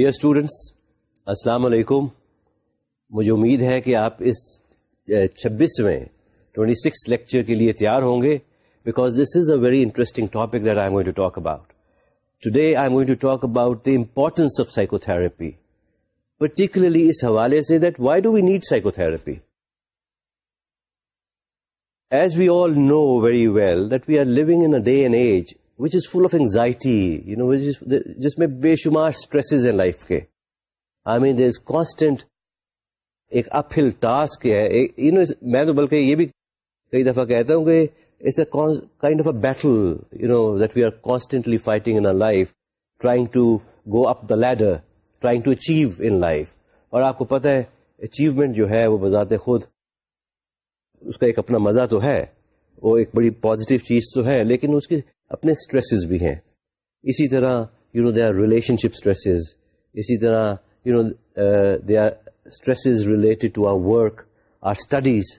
Dear students السلام علیکم مجھے امید ہے کہ آپ اس چھبیسویں ٹوینٹی سکس لیکچر کے لیے تیار ہوں گے because this is a very interesting topic that I going to talk about today I am going to talk about the importance of psychotherapy particularly اس حوالے سے that why do we need psychotherapy as we all know very well that we are living in day and age which is full of anxiety you know جس میں بے شمار stresses ہیں life کے۔ I main there is constant ایک اپ ہل task ہے you نو میں تو بلکہ یہ بھی کئی دفعہ کہتا ہوں کہ it's a kind of a battle you know that we are constantly fighting in life trying to go up the ladder trying to achieve in life اور آپ کو پتا ہے اچیومنٹ جو ہے وہ بذات خود اس کا ایک اپنا مزہ تو ہے۔ وہ ایک بڑی پازیٹیو چیز تو ہے، لیکن اس کی اپنے اسٹریسز بھی ہیں۔ اسی طرح you know they are relationship stresses اسی طرح you know they are stresses related to our work or studies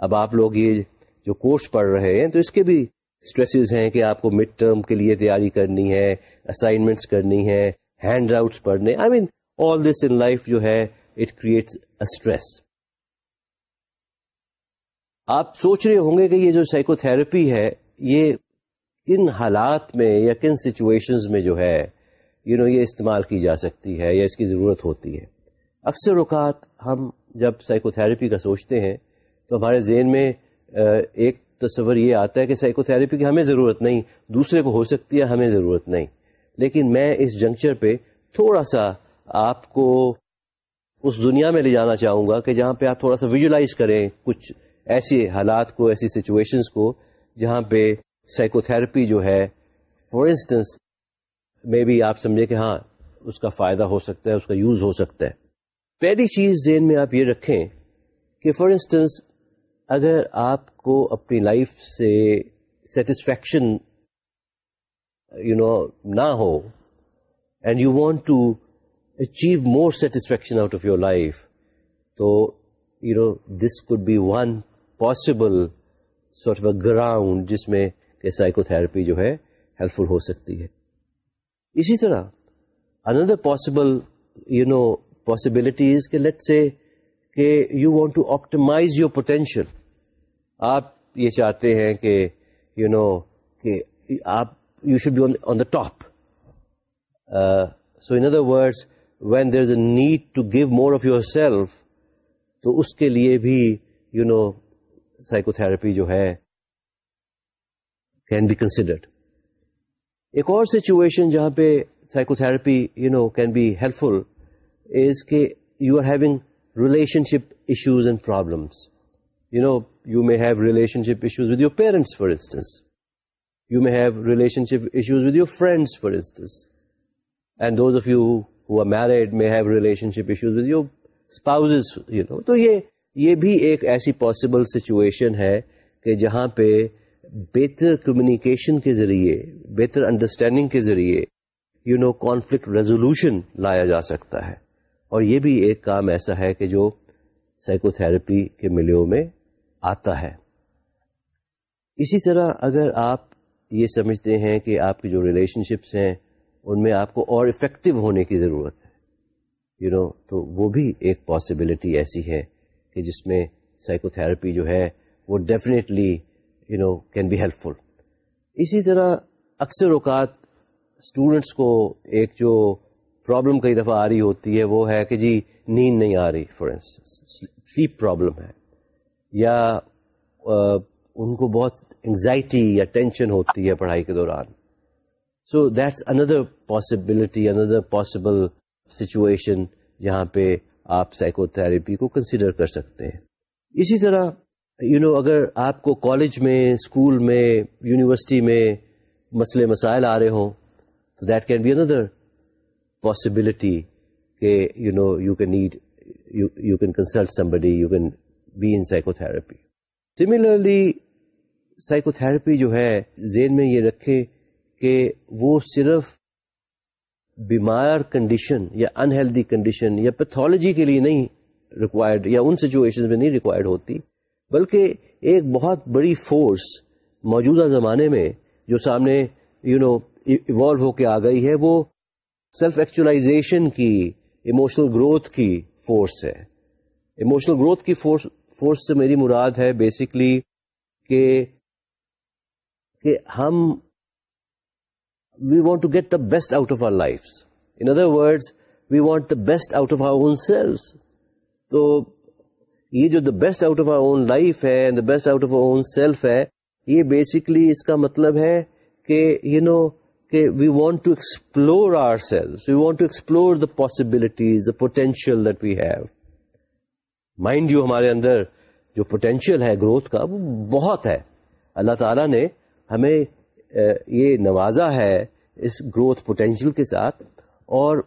اب آپ لوگ یہ جو کورس پڑھ رہے ہیں، تو اس کے بھی اسٹریسز ہیں کہ آپ کو مڈ ٹرم کے لیے تیاری کرنی ہے اسائنمنٹس کرنی ہے ہینڈ آؤٹس پڑھنے۔ آئی مین آل دس ان لائف جو ہے اٹ کریٹس اسٹریس آپ سوچ رہے ہوں گے کہ یہ جو سائیکو تھراپی ہے یہ کن حالات میں یا کن سچویشنز میں جو ہے یو you نو know, یہ استعمال کی جا سکتی ہے یا اس کی ضرورت ہوتی ہے۔ اکثر اوقات ہم جب سائیکو تھراپی کا سوچتے ہیں تو ہمارے ذہن میں ایک تصور یہ آتا ہے کہ سائیکو تھراپی کی ہمیں ضرورت نہیں دوسرے کو ہو سکتی ہے ہمیں ضرورت نہیں۔ لیکن میں اس جنکچر پہ تھوڑا سا آپ کو اس دنیا میں لے جانا چاہوں گا کہ جہاں پہ آپ تھوڑا سا ویژلائز کریں کچھ ایسے حالات کو، ایسی سچویشنز کو جہاں پہ سائیکو تھراپی جو ہے فار انسٹنس میں بھی آپ سمجھے کہ ہاں اس کا فائدہ ہو سکتا ہے، اس کا یوز ہو سکتا ہے۔ پہلی چیز ذہن میں آپ یہ رکھیں کہ فار انسٹنس اگر آپ کو اپنی لائف سے سیٹسفیکشن یو نو نہ ہو and you want to achieve more satisfaction out of your life تو you know this could be one possible sort of ground جس میں کہ سائیکو تھراپی جو ہے ہیلپ فل ہو سکتی ہے۔ اسی طرح another possible you know possibilities کہ لیٹ سے کہ you want to optimise your potential آپ یہ چاہتے ہیں کہ یو نو کہ آپ you should be on the top so in other words when there is a need to give more of yourself تو اس کے لیے بھی یو نو سائیکو تھراپی جو ہے کین بی کنسیڈرڈ ایک اور سچویشن جہاں پہ psychotherapy you know can be helpful is کہ you are having relationship issues and problems you know you may have relationship issues with your parents for instance you may have relationship issues with your friends for instance and those of you who are married may have relationship issues with your spouse you know تو یہ یہ بھی ایک ایسی possible situation ہے کہ جہاں پہ بہتر کمیونیکیشن کے ذریعے بہتر انڈرسٹینڈنگ کے ذریعے یو نو کانفلکٹ ریزولوشن لایا جا سکتا ہے۔ اور یہ بھی ایک کام ایسا ہے کہ جو سائیکو تھراپی کے ملیوں میں آتا ہے۔ اسی طرح اگر آپ یہ سمجھتے ہیں کہ آپ کی جو ریلیشن شپس ہیں ان میں آپ کو اور افیکٹو ہونے کی ضرورت ہے۔ یو you نو know, تو وہ بھی ایک پاسبلٹی ایسی ہے۔ کہ جس میں سائیکو تھراپی جو ہے وہ definitely you know can be helpful اسی طرح اکثر اوقات اسٹوڈینٹس کو ایک جو پرابلم کئی دفعہ آ رہی ہوتی ہے وہ ہے کہ جی نیند نہیں آ رہی فار انسٹنس سلیپ پرابلم ہے، یا ان کو بہت انگزائٹی یا ٹینشن ہوتی ہے پڑھائی کے دوران۔ So that's another possibility another possible situation جہاں پہ آپ سائیکو تھراپی کو کنسیڈر کر سکتے ہیں۔ اسی طرح یو نو اگر آپ کو کالج میں اسکول میں یونیورسٹی میں مسئلے مسائل آ رہے ہوں، تو that can be another possibility کہ you know you can need you can consult somebody you can be in psychotherapy similarly psychotherapy جو ہے، ذہن میں یہ رکھے کہ وہ صرف بیمار کنڈیشن یا انہیلدی کنڈیشن یا پیتھولوجی کے لیے نہیں ریکوائرڈ یا ان سچویشن میں نہیں ریکوائرڈ ہوتی، بلکہ ایک بہت بڑی فورس موجودہ زمانے میں جو سامنے یو نو ایوالو ہو کے آ گئی ہے، وہ سیلف ایکچولاشن کی ایموشنل گروتھ کی فورس ہے۔ ایموشنل گروتھ کی فورس فورس سے میری مراد ہے بیسکلی کہ کہ ہم we want to get the best out of our life in other word we want the best out of our own selves تو یہ جو the best out of our own life ہے the best out of our own self ہے، یہ basically اس کا مطلب ہے کہ یو نو کہ we want to explore ourselves we want to explore the possibilities the potential that we have mind جو ہمارے اندر جو پوٹینشیل ہے گروتھ کا، وہ بہت ہے. اللہ تعالیٰ نے ہمیں یہ نوازا ہے اس گروتھ پوٹینشیل کے ساتھ اور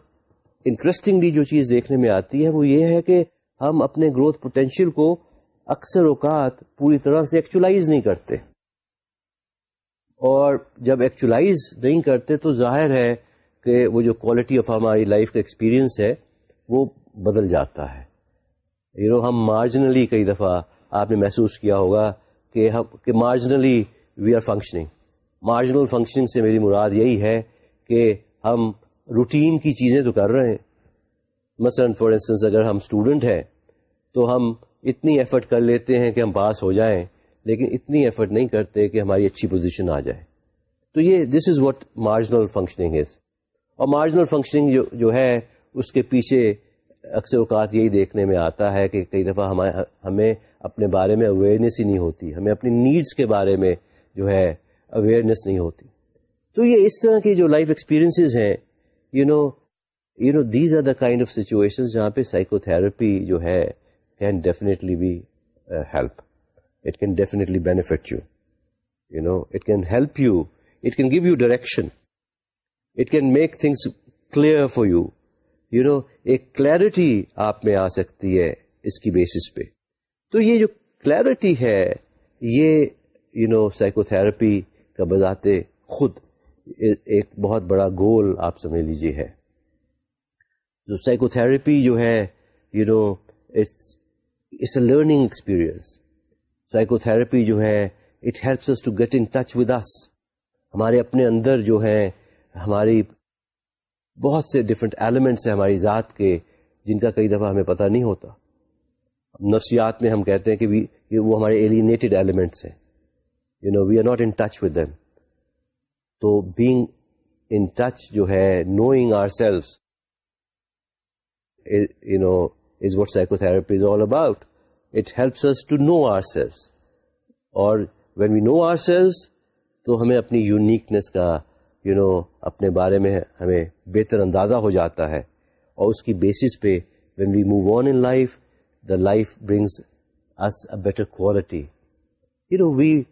انٹرسٹنگلی جو چیز دیکھنے میں آتی ہے وہ یہ ہے کہ ہم اپنے گروتھ پوٹینشیل کو اکثر اوقات پوری طرح سے ایکچولائز نہیں کرتے۔ اور جب ایکچولائز نہیں کرتے تو ظاہر ہے کہ وہ جو کوالٹی آف ہماری لائف کا ایکسپیرئنس ہے وہ بدل جاتا ہے۔ یو نو ہم مارجنلی کئی دفعہ آپ نے محسوس کیا ہوگا کہ ہم کہ marginally we are functioning marginal functioning سے میری مراد یہی ہے کہ ہم روٹین کی چیزیں تو کر رہے ہیں۔ مثلا فار انسٹنس اگر ہم اسٹوڈنٹ ہیں تو ہم اتنی ایفرٹ کر لیتے ہیں کہ ہم پاس ہو جائیں، لیکن اتنی ایفرٹ نہیں کرتے کہ ہماری اچھی پوزیشن آ جائے۔ تو یہ this is what marginal functioning is اور مارجنل فنکشننگ جو جو ہے، اس کے پیچھے اکثر اوقات یہی دیکھنے میں آتا ہے کہ کئی دفعہ ہمیں اپنے بارے میں اویئرنیس ہی نہیں ہوتی۔ ہمیں اپنی نیڈس کے بارے میں جو ہے اویئرنیس نہیں ہوتی۔ تو یہ اس طرح کی جو لائف ایکسپیرئنس ہیں you know you know these are the kind of situation جہاں پہ سائیکو تھراپی جو ہے can definitely be help it can definitely benefit you you know it can help you it can give you direction it can make things clear for you you know ایک clarity آپ میں آ سکتی ہے اس کی basis پہ۔ تو یہ جو کلیرٹی ہے، یہ یو نو سائیکو تھراپی کا بذات خود ایک بہت بڑا گول آپ سمجھ لیجیے ہے۔ جو سائیکو تھراپی جو ہے you know it's a learning experience psychotherapy جو ہے it helps to get in touch with us ہمارے اپنے اندر جو ہے، ہماری بہت سے ڈفرینٹ ایلیمنٹس ہیں ہماری ذات کے، جن کا کئی دفعہ ہمیں پتہ نہیں ہوتا۔ نفسیات میں ہم کہتے ہیں کہ وہ ہمارے ایلینیٹڈ ایلیمنٹس ہیں۔ You know we are not in touch with them تو بینگ ان ٹچ جو ہے knowing our self you know is what psychotherapy is all about it helps to know ourselves اور when we know are sales تو ہمیں اپنی uniqueness کا you you know know, اپنے بارے میں ہمیں بہتر اندازہ ہو جاتا ہے. اور اس کی بیسس پہ when we move on in life the life brings us a better quality you know we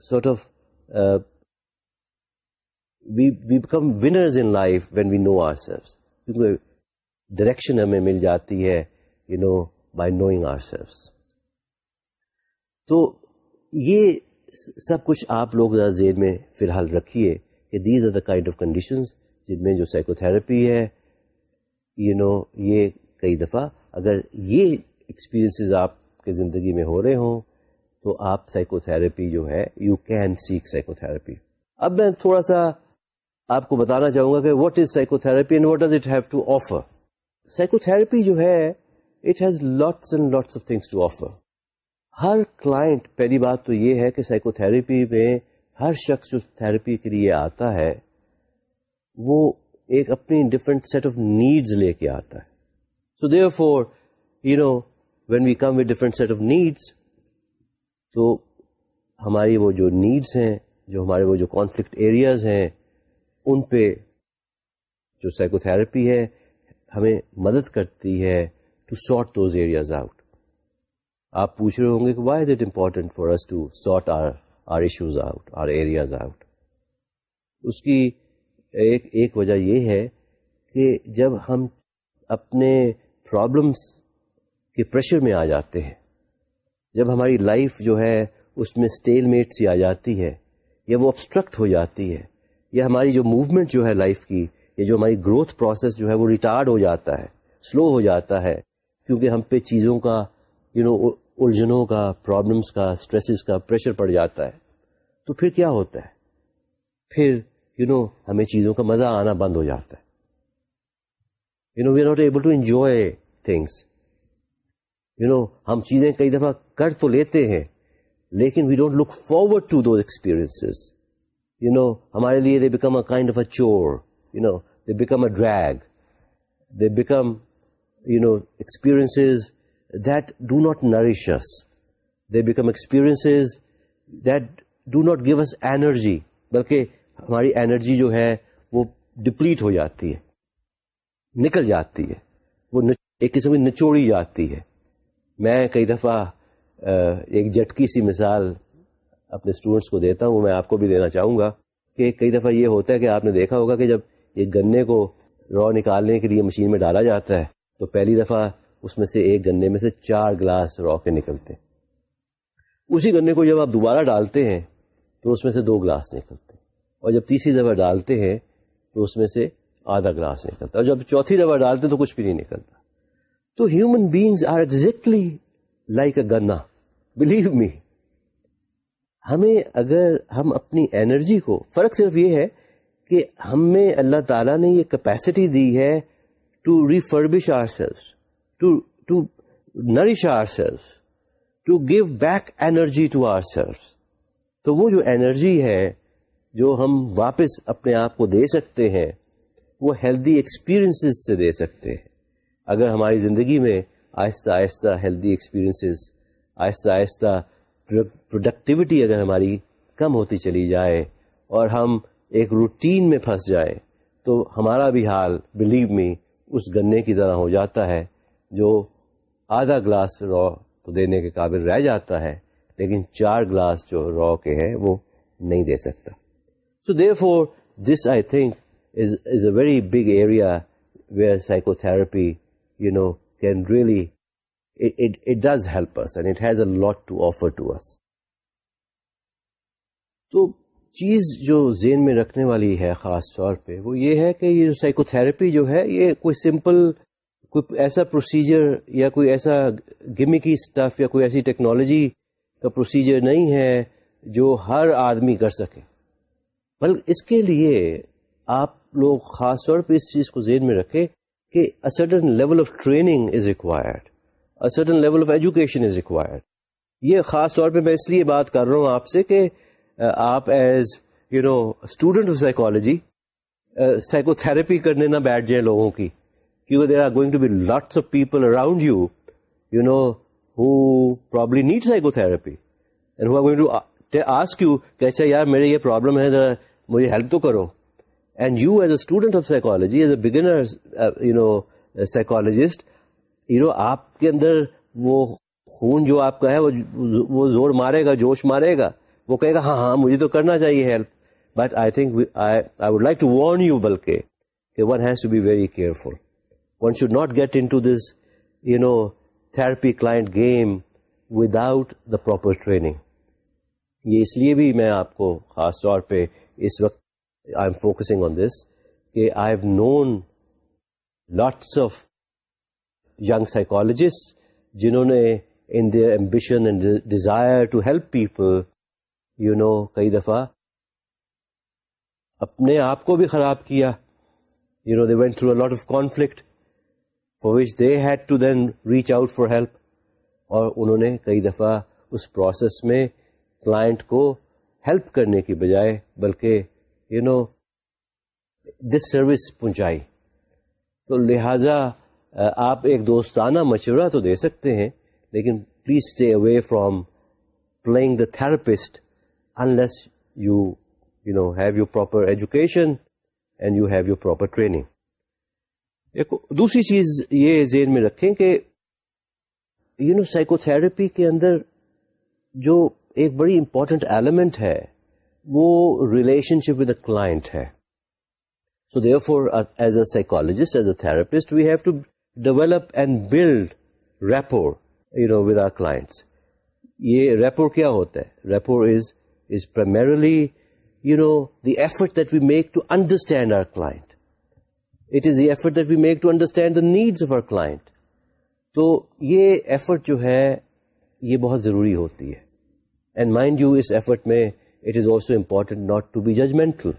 sort of uh, we we become winners in life when we know ourselves. کیونکہ ڈائریکشن ہمیں مل جاتی ہے you know by knowing ourselves تو یہ سب کچھ آپ لوگ ذرا زیر میں فی الحال رکھیے کہ these are the kind of condition جن میں جو سائیکو تھراپی ہے یو نو یہ کئی دفعہ اگر یہ ایکسپیرئنس آپ کے زندگی میں ہو رہے ہوں تو آپ سائیکو تھراپی جو ہے you can seek psychotherapy اب میں تھوڑا سا آپ کو بتانا چاہوں گا کہ what is psychotherapy and what does it have to offer psychotherapy جو ہے it has lots and lots of things to offer Hare client پہلی بات تو یہ ہے کہ سائیکو تھراپی میں ہر شخص جو تھراپی کے لیے آتا ہے، وہ ایک اپنی ڈفرنٹ سیٹ آف نیڈز لے کے آتا ہے. So therefore you know when we come with different set of needs تو ہماری وہ جو نیڈس ہیں، جو ہمارے وہ جو کانفلکٹ ایریاز ہیں، ان پہ جو سائیکو تھراپی ہے، ہمیں مدد کرتی ہے to sort those areas out آپ پوچھ رہے ہوں گے کہ why is it important for us to sort our our issues out or areas out اس کی ایک ایک وجہ یہ ہے کہ جب ہم اپنے پرابلمس کے پریشر میں آ جاتے ہیں جب ہماری لائف جو ہے اس میں اسٹیل میٹ سی آ جاتی ہے، یا وہ ابسٹرکٹ ہو جاتی ہے، یا ہماری جو موومنٹ جو ہے لائف کی، یا جو ہماری گروتھ پروسیس جو ہے وہ ریٹارڈ ہو جاتا ہے سلو ہو جاتا ہے، کیونکہ ہم پہ چیزوں کا یو نو الجھنوں کا پرابلمس کا اسٹریسز کا پریشر پڑ جاتا ہے۔ تو پھر کیا ہوتا ہے؟ پھر یو نو ہمیں چیزوں کا مزہ آنا بند ہو جاتا ہے۔ You know we are not able to enjoy things you know ہم چیزیں کئی دفعہ کر تو لیتے ہیں، لیکن we don't look forward to those experience you know ہمارے لیے they become a kind of a chore you know they become a drag they become you know experience that do not nourish us they become experience that do not give us energy بلکہ ہماری energy جو ہے وہ deplete ہو جاتی ہے، نکل جاتی ہے، وہ ایک قسم کی نچوڑی جاتی ہے۔ میں کئی دفعہ ایک جٹکی سی مثال اپنے اسٹوڈنٹس کو دیتا ہوں، وہ میں آپ کو بھی دینا چاہوں گا کہ کئی دفعہ یہ ہوتا ہے کہ آپ نے دیکھا ہوگا کہ جب ایک گنے کو رو نکالنے کے لیے مشین میں ڈالا جاتا ہے، تو پہلی دفعہ اس میں سے ایک گنے میں سے چار گلاس رو کے نکلتے اسی گنے کو جب آپ دوبارہ ڈالتے ہیں، تو اس میں سے دو گلاس نکلتے اور جب تیسری دفعہ ڈالتے ہیں، تو اس میں سے آدھا گلاس نکلتا اور جب چوتھی دفعہ ڈالتے ہیں، تو کچھ بھی نہیں نکلتا۔ تو human beings are exactly like a gonna believe me ہمیں اگر ہم اپنی انرجی کو، فرق صرف یہ ہے کہ ہمیں اللہ تعالیٰ نے یہ کیپیسٹی دی ہے to refurbish ourselves to nourish ourselves to give back energy to ourselves تو وہ جو انرجی ہے، جو ہم واپس اپنے آپ کو دے سکتے ہیں، وہ ہیلدی ایکسپیرئنس سے دے سکتے ہیں۔ اگر ہماری زندگی میں آہستہ آہستہ ہیلدی ایکسپیرئنسز آہستہ آہستہ پروڈکٹیوٹی اگر ہماری کم ہوتی چلی جائے اور ہم ایک روٹین میں پھنس جائیں تو ہمارا بھی حال بلیو می اس گنے کی طرح ہو جاتا ہے جو آدھا گلاس رو تو دینے کے قابل رہ جاتا ہے لیکن چار گلاس جو رو کے ہیں وہ نہیں دے سکتا۔ So therefore this I think is is a very big area where psychotherapy you know, can really, it, it, it does help us and it has a lot to offer to us. تو چیز جو ذہن میں رکھنے والی ہے خاص طور پہ وہ یہ ہے کہ یہ جو سائیکو تھراپی جو ہے یہ کوئی سمپل کوئی ایسا پروسیجر یا کوئی ایسا گمی کی اسٹف یا کوئی ایسی ٹیکنالوجی کا پروسیجر نہیں ہے جو ہر آدمی کر سکے بلکہ اس کے لیے آپ لوگ خاص طور پہ اس چیز کو ذہن میں رکھیں کہ certain level of training is required certain level of education is required یہ خاص طور پہ میں اس لیے بات کر رہا ہوں آپ سے کہ آپ as you know student of psychology psychotherapy کرنے نہ بیٹھ جائیں لوگوں کی، کیونکہ there are going to be lots of people around you you know who probably need psychotherapy and who are going to ask you کہ اچھا یار میرے یہ پرابلم ہے، ذرا مجھے ہیلپ تو کرو. And you as a student of psychology as a beginner you know psychologist you know آپ کے اندر وہ خون جو آپ کا ہے وہ زور مارے گا جوش مارے گا وہ کہے گا ہاں ہاں مجھے تو کرنا چاہیے help but I think I would like to warn you بلکہ کہ one has to be very careful one should not get into this you know therapy client game without the proper training یہ اس لیے بھی میں آپ کو خاص طور پہ اس وقت I'm focusing on this کہ I have known lots of young psychologist جنہوں نے in their ambition and desire to help people you know کئی دفعہ اپنے آپ کو بھی خراب کیا. You know they went through lot of conflict for which they had to then reach out for help اور انہوں نے کئی دفعہ اس پروسیس میں کلائنٹ کو ہیلپ کرنے کی بجائے بلکہ یو نو دس سروس پہنچائی۔ تو لہذا آپ ایک دوستانہ مشورہ تو دے سکتے ہیں، لیکن please stay away from playing the therapist unless you you know have your proper education and you have your proper training دوسری چیز یہ ذہن میں رکھیں کہ یو نو سائیکو تھراپی کے اندر جو ایک بڑی امپورٹنٹ ایلیمنٹ ہے وہ relationship with a client ہے۔ So therefore as a psychologist as a therapist we have to develop and build rapport you know with our clients یہ rapport کیا ہوتا ہے؟ Rapport is is primarily you know the effort that we make to understand our client it is the effort that we make to understand the needs of our client تو یہ effort جو ہے، یہ بہت ضروری ہوتی ہے۔ اینڈ مائنڈ یو اس ایفرٹ میں it is also important not to be judgmental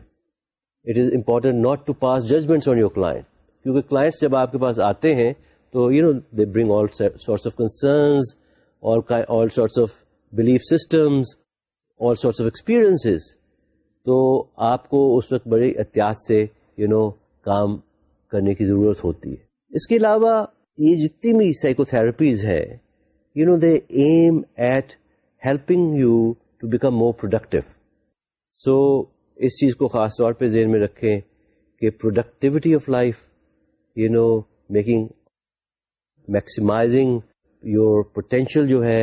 it is important not to pass judgment on your client کیونکہ کلائنٹس جب آپ کے پاس آتے ہیں تو you know they bring all sorts of concerns all sorts of belief systems all sorts of experience تو آپ کو اس وقت بڑی احتیاط سے یو نو کام کرنے کی ضرورت ہوتی ہے اس کے علاوہ یہ جتنی بھی سائیکو تھراپیز ہے you know they aim at helping you to become more productive so اس چیز کو خاص طور پہ ذہن میں رکھیں کہ productivity of life you know making maximising your potential جو ہے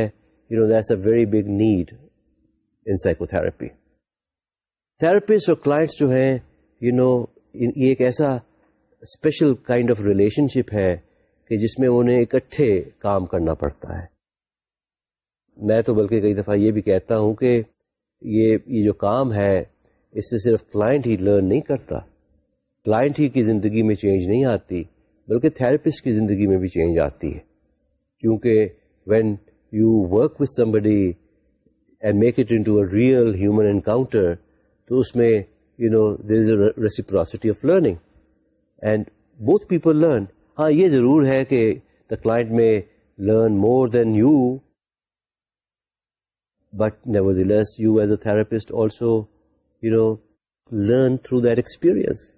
you know that's a very big need in psychotherapy therapist اور کلائنٹس جو ہیں یو نو یہ ایک ایسا special kind of relationship ہے کہ جس میں انہیں اکٹھے کام کرنا پڑتا ہے۔ میں تو بلکہ کئی دفعہ یہ بھی کہتا ہوں کہ یہ یہ جو کام ہے، اس سے صرف کلائنٹ ہی لرن نہیں کرتا۔ کلائنٹ ہی کی زندگی میں چینج نہیں آتی، بلکہ تھراپسٹ کی زندگی میں بھی چینج آتی ہے۔ کیونکہ when you work with somebody and make it into a real human encounter تو اس میں you know there is a reciprocity of learning and both people learn ہاں یہ ضرور ہے کہ the client may learn more than you but never less you as a therapist also you know learn through that experience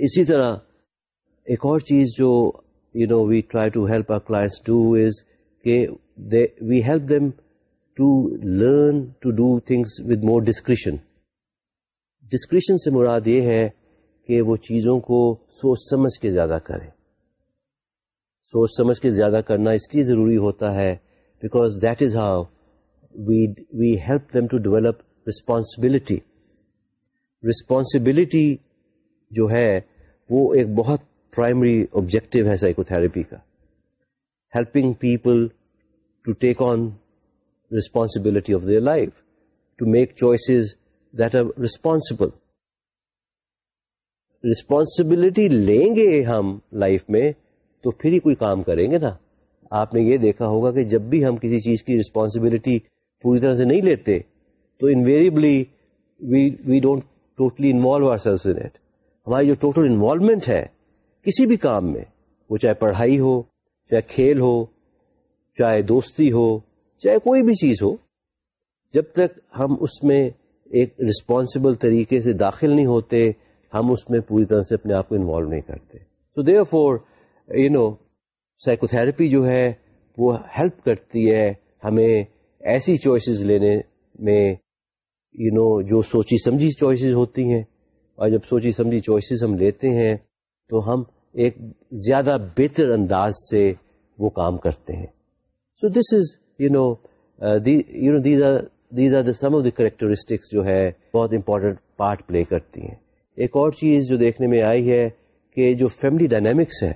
اسی طرح ایک اور چیز جو you know we try to help our clients do is کہ we help them to learn to do things with more discretion discretion سے مراد یہ ہے کہ وہ چیزوں کو سوچ سمجھ کے زیادہ کریں سوچ سمجھ کے زیادہ کرنا اس لیے ضروری ہوتا ہے because that is how we we help them to develop responsibility responsibility جو ہے وہ ایک بہت پرائمری آبجیکٹو ہے سائیکو تھراپی کا. Helping people to take on responsibility of their life to make choices that are responsible responsibility لیں گے ہم لائف میں تو پھر ہی کوئی کام کریں گے نا. آپ نے یہ دیکھا ہوگا کہ جب بھی ہم کسی چیز کی رسپانسبلٹی پوری طرح سے نہیں لیتے، تو invariably we we don't totally involve ourselves in ہماری جو ٹوٹل انوالومنٹ ہے کسی بھی کام میں، وہ چاہے پڑھائی ہو، چاہے کھیل ہو، چاہے دوستی ہو، چاہے کوئی بھی چیز ہو، جب تک ہم اس میں ایک رسپانسبل طریقے سے داخل نہیں ہوتے، ہم اس میں پوری طرح سے اپنے آپ کو انوالو نہیں کرتے۔ So therefore you know psychotherapy جو ہے، وہ ہیلپ کرتی ہے ہمیں ایسی چوائسیز لینے میں یو نو جو سوچی سمجھی چوائسیز ہوتی ہیں اور جب سوچی سمجھی چوائسیز ہم لیتے ہیں تو ہم ایک زیادہ بہتر انداز سے وہ کام کرتے ہیں۔ So this is you know you know these are these are the some of the characteristics جو ہے بہت امپورٹنٹ پارٹ پلے کرتی ہیں۔ ایک اور چیز جو دیکھنے میں آئی ہے کہ جو فیملی ڈائنامکس ہے،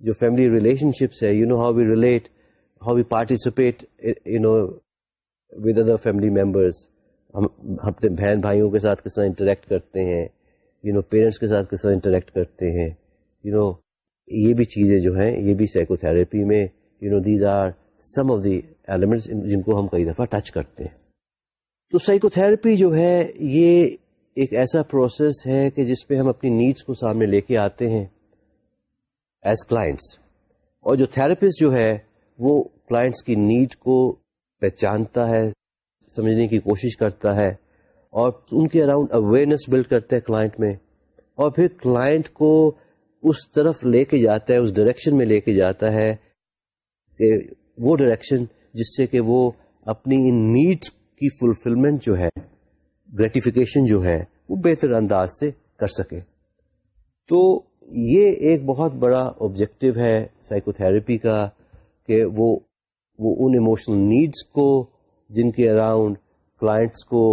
جو فیملی ریلیشن شپس ہے you know how we relate how we participate you know with other family members ہم، اپنے بہن بھائیوں کے ساتھ کس طرح انٹریکٹ کرتے ہیں یو نو پیرنٹس کے ساتھ کس طرح انٹریکٹ کرتے ہیں یو نو یہ بھی چیزیں جو ہیں، یہ بھی سائیکو تھراپی میں you know these are some of the elements جن کو ہم کئی دفعہ ٹچ کرتے ہیں۔ تو سائیکو تھراپی جو ہے، یہ ایک ایسا پروسیس ہے کہ جس پہ ہم اپنی نیڈس کو سامنے لے کے آتے ہیں ایز کلائنٹس اور جو تھراپسٹ جو ہے وہ کلائنٹس کی نیڈ کو پہچانتا ہے، سمجھنے کی کوشش کرتا ہے اور ان کے اراؤنڈ اویئرنیس بلڈ کرتا ہے کلائنٹ میں اور پھر کلائنٹ کو اس طرف لے کے جاتا ہے، اس ڈائریکشن میں لے کے جاتا ہے کہ وہ ڈائریکشن جس سے کہ وہ اپنی ان نیڈس کی فلفلمنٹ جو ہے گریٹیفیکیشن جو ہے، وہ بہتر انداز سے کر سکے۔ تو یہ ایک بہت بڑا آبجیکٹو ہے سائیکو تھراپی کا۔ کہ وہ وہ ان ایموشنل نیڈس کو، جن کے اراؤنڈ کلائنٹس کو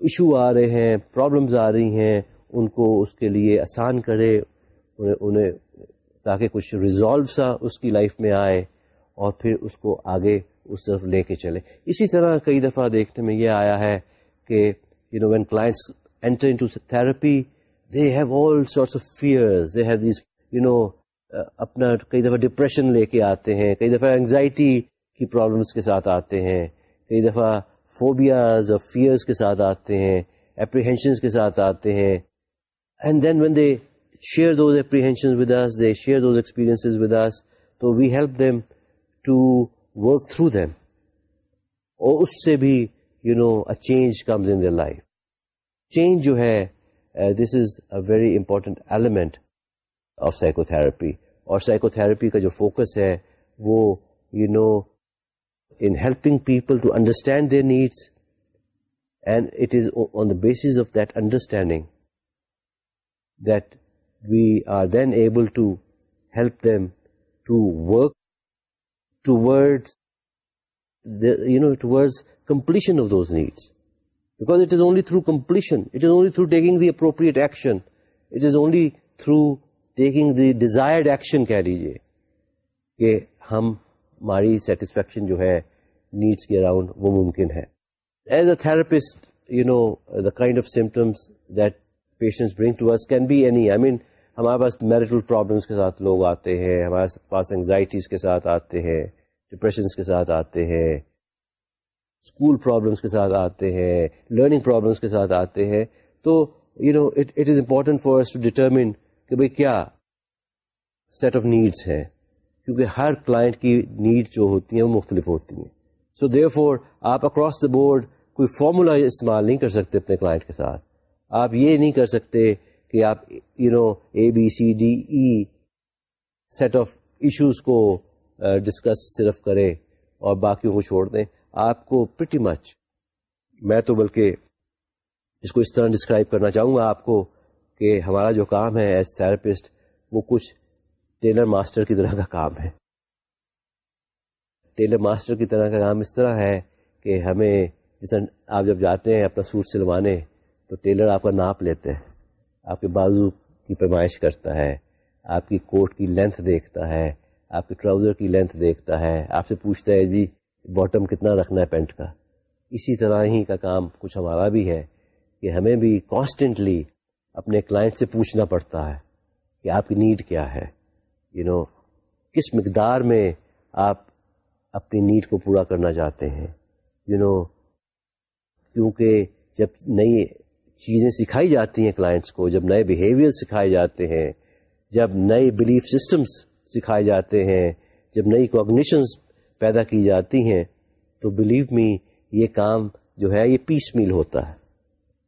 ایشو آ رہے ہیں پرابلمز آ رہی ہیں، ان کو اس کے لیے آسان کرے، انہیں انہیں تاکہ کچھ ریزالو سا اس کی لائف میں آئے اور پھر اس کو آگے اس طرف لے کے چلے۔ اسی طرح کئی دفعہ دیکھنے میں یہ آیا ہے کہ you know when clients enter into therapy they have all sorts of fears they have these you know اپنا کئی دفعہ ڈپریشن لے کے آتے ہیں، کئی دفعہ انگزائٹی کی پرابلمس کے ساتھ آتے ہیں، کئی دفعہ فوبیاز اور فیئرس کے ساتھ آتے ہیں اپریہینشنس کے ساتھ آتے ہیں۔ And then when they share those apprehension with us they share those experience with us تو we help them to work through them اور اس سے بھی you know a change comes in life change جو ہے this is a very important element of psychotherapy اور psychotherapy کا جو فوکس ہے، وہ you know in helping people to understand their needs and it is on the basis of that understanding that we are then able to help them to work toward you know towards completion of those needs because it is only through completion it is only through taking the appropriate action it is only through taking the desired action کہہ لیجیے کہ ہم ہماری satisfaction جو ہے needs کے around وہ ممکن ہے۔ As a therapist you know the kind of symptoms that patients bring to us can be any I mean ہمارے پاس میرٹل پرابلمس کے ساتھ لوگ آتے ہیں، ہمارے پاس انگزائٹیز کے ساتھ آتے ہیں ڈپریشنس کے ساتھ آتے ہیں اسکول پرابلمس کے ساتھ آتے ہیں لرننگ پرابلمس کے ساتھ آتے ہیں۔ تو you know it is important for to determine کہ بھائی کیا سیٹ آف نیڈس ہیں؟ کیونکہ ہر کلائنٹ کی نیڈ جو ہوتی ہیں وہ مختلف ہوتی ہیں۔ سو دیو فور آپ اکراس دا بورڈ کوئی فارمولا استعمال نہیں کر سکتے اپنے کلائنٹ کے ساتھ۔ آپ یہ نہیں کر سکتے کہ آپ you know A B C D E set of issues کو uh, ڈسکس صرف کریں اور باقیوں کو چھوڑ دیں۔ آپ کو پریٹی مچ میں تو بلکہ اس کو اس طرح ڈسکرائب کرنا چاہوں گا، آپ کو کہ ہمارا جو کام ہے ایز تھراپسٹ وہ کچھ ٹیلر ماسٹر کی طرح کا کام ہے۔ ٹیلر ماسٹر کی طرح کا کام اس طرح ہے کہ ہمیں جس آپ جب جاتے ہیں اپنا سوٹ سلوانے، تو ٹیلر آپ کا ناپ لیتے ہیں۔ آپ کے بازو کی پیمائش کرتا ہے، آپ کی کوٹ کی لینتھ دیکھتا ہے، آپ کے ٹراؤزر کی لینتھ دیکھتا ہے، آپ سے پوچھتا ہے جی باٹم کتنا رکھنا ہے پینٹ کا۔ اسی طرح ہی کا کام کچھ ہمارا بھی ہے کہ ہمیں بھی کانسٹنٹلی اپنے کلائنٹ سے پوچھنا پڑتا ہے کہ آپ کی نیڈ کیا ہے؟ یو you نو know, کس مقدار میں آپ اپنی نیڈ کو پورا کرنا چاہتے ہیں؟ یو you نو know, کیونکہ جب نئی چیزیں سکھائی جاتی ہیں کلائنٹس کو جب نئے بیہیویئر سکھائے جاتے ہیں جب نئے بلیف سسٹمس سکھائے جاتے ہیں جب نئی کوگنیشنز پیدا کی جاتی ہیں تو بلیو می یہ کام جو ہے یہ پیس میل ہوتا ہے۔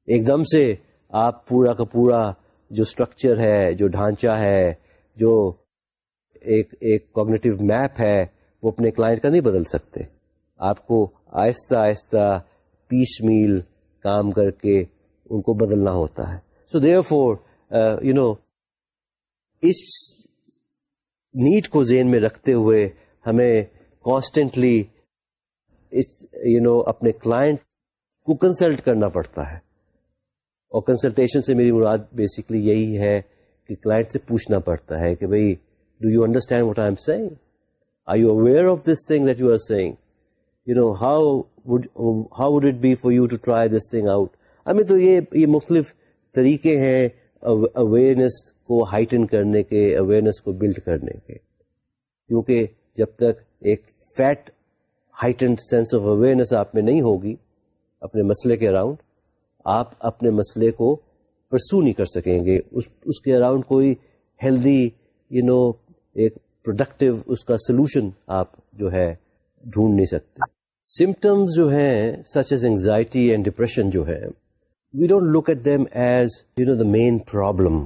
ایک دم سے آپ پورا کا پورا جو اسٹرکچر ہے، جو ڈھانچہ ہے، جو ایک ایک کوگنیٹو میپ ہے، وہ اپنے کلائنٹ کا نہیں بدل سکتے۔ آپ کو آہستہ آہستہ پیس میل کام کر کے ان کو بدلنا ہوتا ہے۔ So therefore you know اس نیڈ کو ذہن میں رکھتے ہوئے ہمیں کانسٹینٹلی یو نو اپنے کلائنٹ کو کنسلٹ کرنا پڑتا ہے۔ اور کنسلٹیشن سے میری مراد بیسکلی یہی ہے کہ کلائنٹ سے پوچھنا پڑتا ہے کہ بھائی do you understand what I am saying I you aware of this thing that you are saying you know how would how would it be for you to try this thing out ابھی تو یہ یہ مختلف طریقے ہیں awareness کو heighten کرنے کے اویئرنیس کو بلڈ کرنے کے. کیونکہ جب تک ایک فیٹ ہائٹنڈ سینس آف اویئرنیس آپ میں نہیں ہوگی، اپنے مسئلے کے اراؤنڈ آپ اپنے مسئلے کو پرسو نہیں کر سکیں گے۔ اس اس کے اراؤنڈ کوئی ہیلدی یو نو ایک پروڈکٹیو اس کا سولوشن آپ جو ہے ڈھونڈ نہیں سکتے۔ سمٹمس جو ہیں such as anxiety and depression جو ہے we don't look at them as you know the main problem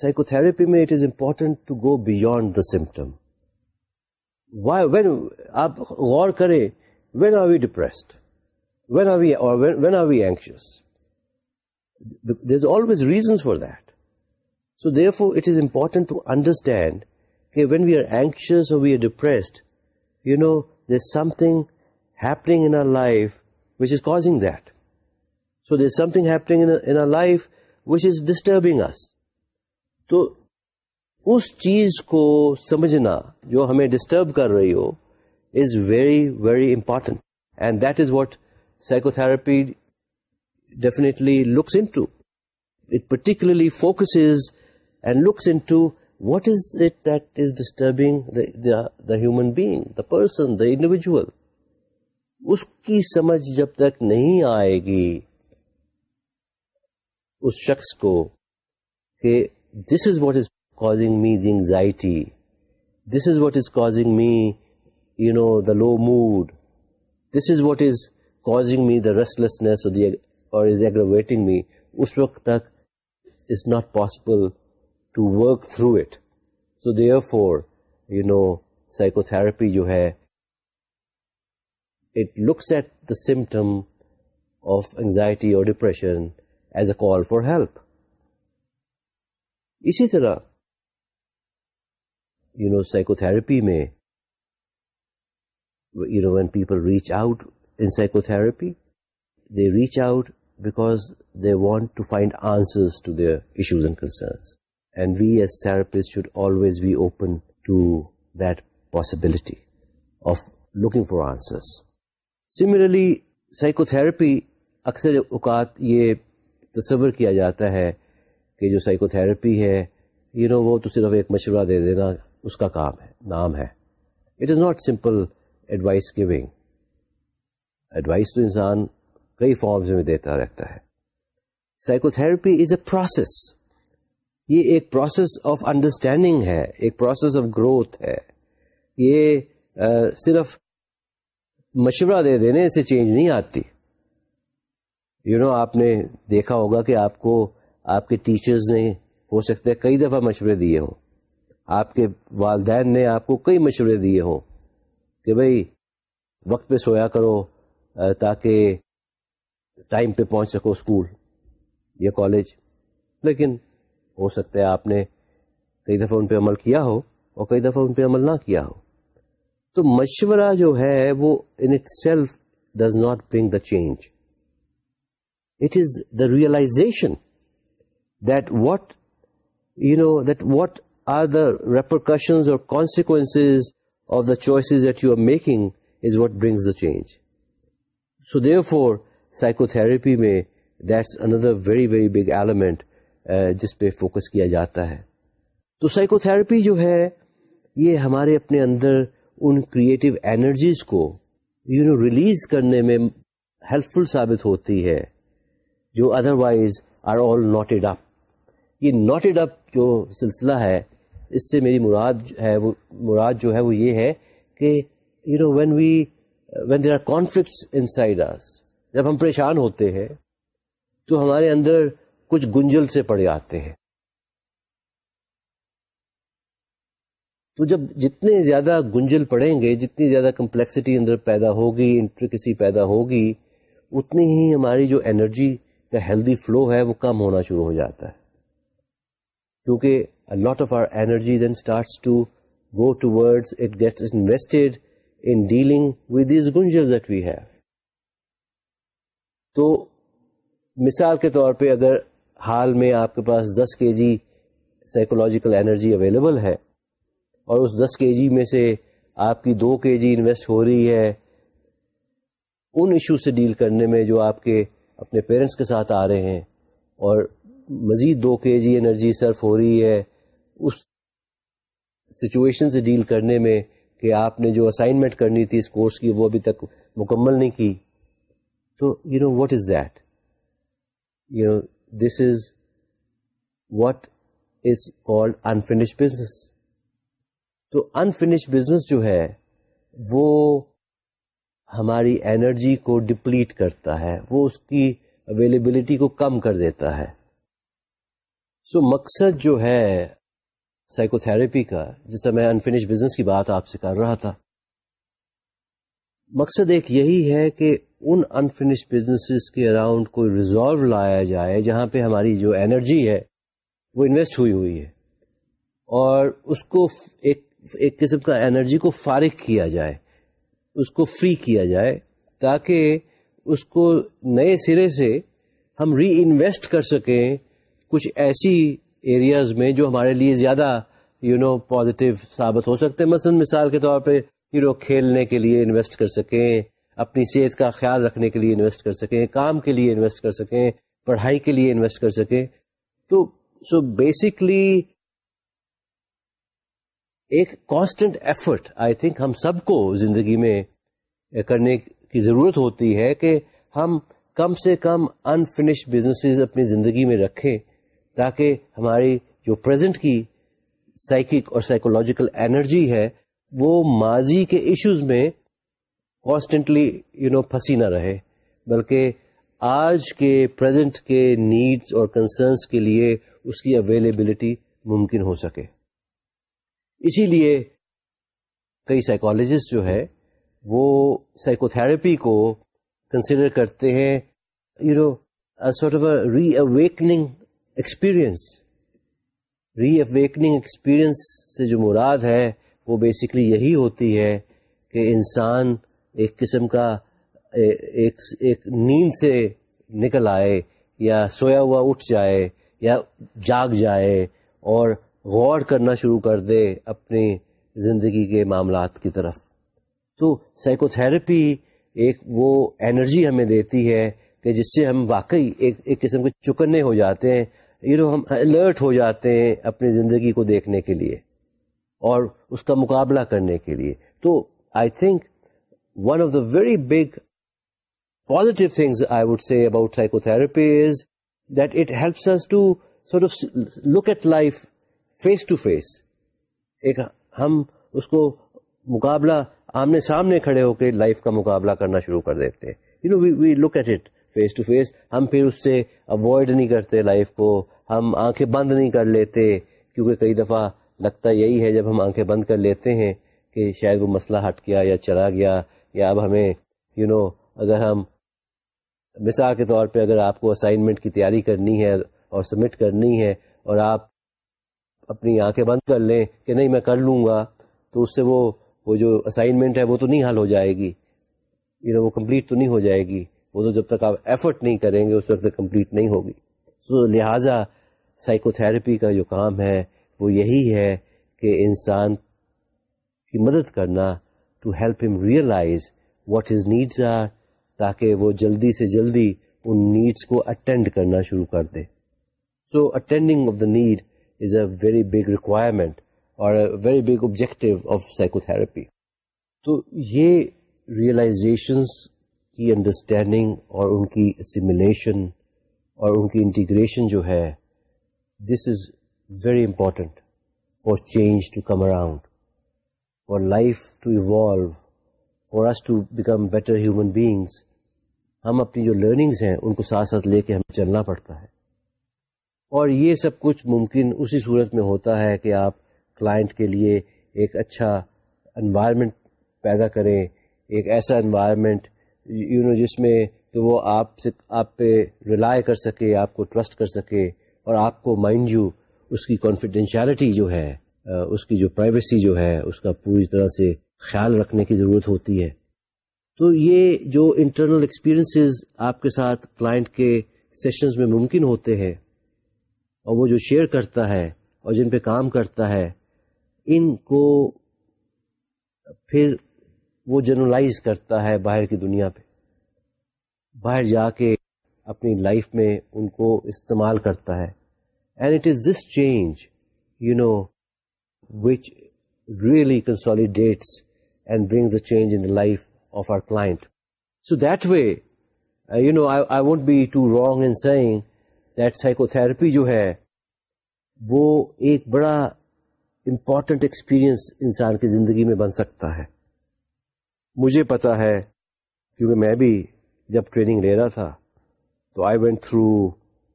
psychotherapy میں it is important to go beyond the symptom when آپ غور کریں when are we depressed when are we when are we anxious there is always reasons for that so therefore it is important to understand کہ when we are anxious اور we are depressed you know, there's something happening in our life which is causing that. So there's something happening in our life which is disturbing us. تو اس چیز کو سمجھنا جو ہمیں disturb کر رہی ہو is very very important and that is what psychotherapy definitely looks into it particularly focus and looks into what is it that is disturbing the human being the person the individual اس کی سمجھ جب تک نہیں آئے گی اس شخص کو کہ this is what is causing me the anxiety this is what is causing me you know the low mood this is what is causing me the restlessness اور از ایگرویٹنگ می اس وقت تک is not possible to work through it so therefore you know psychotherapy جو ہے it looks at the symptom of anxiety اور depression as a call for help اسی طرح you know psychotherapy میں you know when people reach out in psychotherapy they reach out because they want to find answers to their issues and concerns and we as therapists should always be open to that possibility of looking for answers similarly psychotherapy اکثر اوقات یہ تصور کیا جاتا ہے کہ جو psychotherapy ہے یو نو وہ تو صرف ایک مشورہ دے دینا اس کا کام ہے، نام ہے۔ It is not simple advice giving advice تو انسان کئی فارمز میں دیتا رہتا ہے۔ Psychotherapy is a process یہ ایک پروسیس آف انڈرسٹینڈنگ ہے ایک پروسیس آف گروتھ ہے۔ یہ صرف مشورہ دے دینے سے چینج نہیں آتی۔ یو you نو know, آپ نے دیکھا ہوگا کہ آپ کو آپ کے ٹیچرز نے ہو سکتا ہے کئی دفعہ مشورے دیے ہوں۔ آپ کے والدین نے آپ کو کئی مشورے دیے ہوں کہ بھائی وقت پہ سویا کرو تاکہ ٹائم پہ پہنچ سکو اسکول یا کالج۔ لیکن ہو سکتا ہے آپ نے کئی دفعہ ان پہ عمل کیا ہو اور کئی دفعہ ان پہ عمل نہ کیا ہو۔ تو مشورہ جو ہے وہ ان itself does not bring the change it is the realisation that what, you know, that what are the repercussions or consequences of the choices that you are making is what brings the change. So therefore, psychotherapy mein, that's another very, very big element uh, جس پہ focus کیا جاتا ہے۔ تو psycho therapy جو ہے یہ ہمارے اپنے اندر ان کریٹو انرجیز کو یو نو ریلیز کرنے میں ہیلپ فل ثابت ہوتی ہے جو otherwise are all knotted up یہ نوٹڈ اپ جو سلسلہ ہے اس سے میری مراد ہے وہ مراد جو ہے وہ یہ ہے کہ you know when we when there are conflicts inside us جب ہم پریشان ہوتے ہیں، تو ہمارے اندر کچھ گنجل سے پڑے آتے ہیں۔ تو جب جتنے زیادہ گنجل پڑیں گے، جتنی زیادہ کمپلیکسٹی اندر پیدا ہوگی انٹریکسی پیدا ہوگی، اتنی ہی ہماری جو انرجی کا ہیلدی فلو ہے، وہ کم ہونا شروع ہو جاتا ہے۔ کیونکہ lot of our energy then starts to go toward it gets invested in dealing with these گنجل that we have تو مثال کے طور پہ اگر حال میں آپ کے پاس دس K G psychological energy available ہے اور اس دس کے جی میں سے آپ کی دو کے جی انویسٹ ہو رہی ہے، ان ایشو سے ڈیل کرنے میں جو آپ کے اپنے پیرنٹس کے ساتھ آ رہے ہیں اور مزید دو کے جی انرجی صرف ہو رہی ہے، اس سچویشن سے ڈیل کرنے میں کہ آپ نے جو اسائنمنٹ کرنی تھی اس کورس کی وہ ابھی تک مکمل نہیں کی۔ تو you know what is that you know this is what is called unfinished business تو انفینش بزنس جو ہے وہ ہماری انرجی کو ڈپلیٹ کرتا ہے وہ اس کی اویلیبلٹی کو کم کر دیتا ہے۔ سو so, مقصد جو ہے سائیکو تھراپی کا جس طرح میں انفینش بزنس کی بات آپ سے کر رہا تھا مقصد ایک یہی ہے کہ ان انفینش بزنس کے اراؤنڈ کوئی ریزالو لایا جائے جہاں پہ ہماری جو انرجی ہے وہ انویسٹ ہوئی ہوئی ہے اور اس کو ایک ایک قسم کا انرجی کو فارغ کیا جائے، اس کو فری کیا جائے تاکہ اس کو نئے سرے سے ہم ری انویسٹ کر سکیں کچھ ایسی ایریاز میں جو ہمارے لیے زیادہ یو نو پازیٹیو ثابت ہو سکتے ہیں۔ مثلا مثال کے طور پہ یو کھیلنے کے لیے انویسٹ کر سکیں، اپنی صحت کا خیال رکھنے کے لیے انویسٹ کر سکیں، کام کے لیے انویسٹ کر سکیں، پڑھائی کے لیے انویسٹ کر سکیں۔ تو سو بیسکلی ایک کانسٹنٹ ایفرٹ آئی تھنک ہم سب کو زندگی میں کرنے کی ضرورت ہوتی ہے کہ ہم کم سے کم انفنش بزنس اپنی زندگی میں رکھیں تاکہ ہماری جو پریزنٹ کی سائکک اور سائیکولوجیکل انرجی ہے وہ ماضی کے ایشوز میں کانسٹنٹلی یو نو پھنسی نہ رہے، بلکہ آج کے پریزنٹ کے نیڈس اور کنسرنس کے لیے اس کی اویلیبلٹی ممکن ہو سکے۔ اسی لیے کئی سائیکالوجسٹ جو ہے وہ سائیکو تھراپی کو کنسیڈر کرتے ہیں you know sort of a reawakening experience reawakening experience سے جو مراد ہے وہ بیسکلی یہی ہوتی ہے کہ انسان ایک قسم کا، ایک ایک نیند سے نکل آئے یا سویا ہوا اٹھ جائے یا جاگ جائے اور غور کرنا شروع کر دے اپنی زندگی کے معاملات کی طرف۔ تو سائیکو تھراپی ایک وہ انرجی ہمیں دیتی ہے کہ جس سے ہم واقعی ایک ایک قسم کے چکنے ہو جاتے ہیں یو نو ہم الرٹ ہو جاتے ہیں اپنی زندگی کو دیکھنے کے لیے۔ اور اس کا مقابلہ کرنے کے لیے۔ تو I think one of the very big positive things I would see about psychotherapy is that it helps to sort of look at life face to face ایک ہم اس کو مقابلہ آمنے سامنے کھڑے ہو کے لائف کا مقابلہ کرنا شروع کر دیتے you know we look at it face to face ہم پھر اس سے اوائڈ نہیں کرتے لائف کو۔ ہم آنکھیں بند نہیں کر لیتے کیونکہ کئی دفعہ لگتا یہی ہے جب ہم آنکھیں بند کر لیتے ہیں کہ شاید وہ مسئلہ ہٹ گیا یا چلا گیا یا اب ہمیں یو you نو know, اگر ہم مثال کے طور پہ اگر آپ کو اسائنمنٹ کی تیاری کرنی ہے اور سبمٹ کرنی ہے اور آپ اپنی آنکھیں بند کر لیں کہ نہیں میں کر لوں گا تو اس سے وہ وہ جو اسائنمنٹ ہے وہ تو نہیں حل ہو جائے گی۔ یو نو وہ کمپلیٹ تو نہیں ہو جائے گی۔ وہ تو جب تک آپ ایفرٹ نہیں کریں گے اس وقت کمپلیٹ نہیں ہوگی۔ سو لہٰذا سائیکو تھراپی کا جو کام ہے وہ یہی ہے کہ انسان کی مدد کرنا to help him realise what his needs are تاکہ وہ جلدی سے جلدی ان نیڈس کو اٹینڈ کرنا شروع کر دے۔ So attending of the need is a very big requirement اور very big objective of psychotherapy تو یہ ریئلائزیشنس کی انڈرسٹینڈنگ اور ان کی سیمولیشن اور ان کی انٹیگریشن جو ہے this is very important for change to come around for life to evolve for us to become better human beings ہم اپنی جو لرننگس ہیں، ان کو ساتھ ساتھ لے کے ہمیں چلنا پڑتا ہے۔ اور یہ سب کچھ ممکن اسی صورت میں ہوتا ہے کہ آپ کلائنٹ کے لیے ایک اچھا انوائرمنٹ پیدا کریں، ایک ایسا انوائرمنٹ یو نو جس میں کہ وہ آپ سے، آپ پہ ریلائی کر سکے، آپ کو ٹرسٹ کر سکے، اور آپ کو مائنڈ یو اس کی کانفیڈینشیلٹی جو ہے اس کی جو پرائیویسی جو ہے، اس کا پوری طرح سے خیال رکھنے کی ضرورت ہوتی ہے۔ تو یہ جو انٹرنل ایکسپیرئنس آپ کے ساتھ کلائنٹ کے سیشنز میں ممکن ہوتے ہیں، اور وہ جو شیئر کرتا ہے، اور جن پہ کام کرتا ہے، ان کو پھر وہ جنرلائز کرتا ہے باہر کی دنیا پہ۔ باہر جا کے اپنی لائف میں ان کو استعمال کرتا ہے۔ And it is this change you know which really consolidates and bring the change in life of our client so that way you know I won't be too wrong in saying that psychotherapy جو ہے وہ ایک بڑا important experience انسان کی زندگی میں بن سکتا ہے مجھے پتا ہے کیونکہ میں بھی جب ٹریننگ لے رہا تھا تو I went through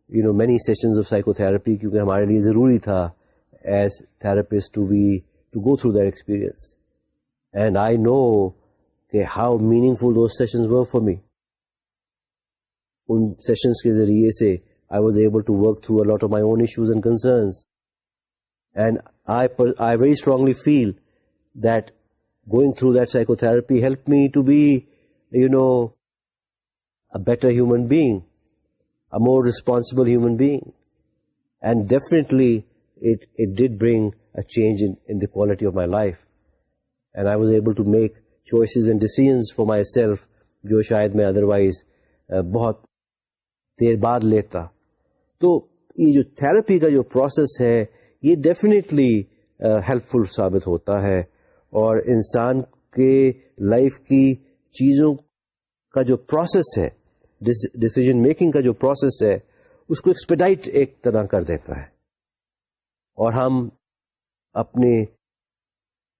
you know many sessions of psychotherapy کیونکہ ہمارے لیے ضروری تھا as therapists to be to go through that experience and I know کہ how meaningful those sessions work for me ان سیشنز کے ذریعے سے I was able to work through a lot of my own issues and concerns and I very strongly feel that going through that psychotherapy help me to be you know a better human being more responsible human being. And definitely it did bring a change in the quality of my life. And I was able to make choices and decisions for myself جو شاید میں otherwise بہت دیر بعد لیتا تو یہ جو تھراپی کا جو پروسیس ہے یہ ڈیفینیٹلی ہیلپ فل ثابت ہوتا ہے اور انسان کے لائف کی چیزوں کا جو پروسیس ہے ڈسیزن میکنگ کا جو پروسیس ہے، اس کو ایکسپیڈائٹ ایک طرح کر دیتا ہے۔ اور ہم اپنے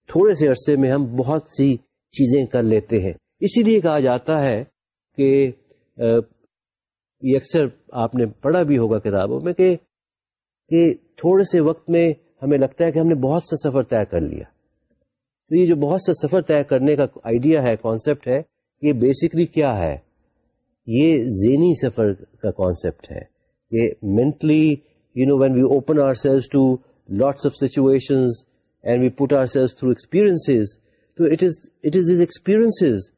تھوڑے سے عرصے میں ہم بہت سی چیزیں کر لیتے ہیں۔ اسی لیے کہا جاتا ہے کہ یہ اکثر آپ نے پڑھا بھی ہوگا کتابوں میں کہ کہ تھوڑے سے وقت میں ہمیں لگتا ہے کہ ہم نے بہت سا سفر طے کر لیا۔ تو یہ جو بہت سا سفر طے کرنے کا آئیڈیا ہے کانسیپٹ ہے، یہ بیسکلی کیا ہے؟ یہ ذہنی سفر کا کانسیپٹ ہے یہ mentally you know when we open ourselves to lots of situation and we put ourselves through experience تو it is it is is experience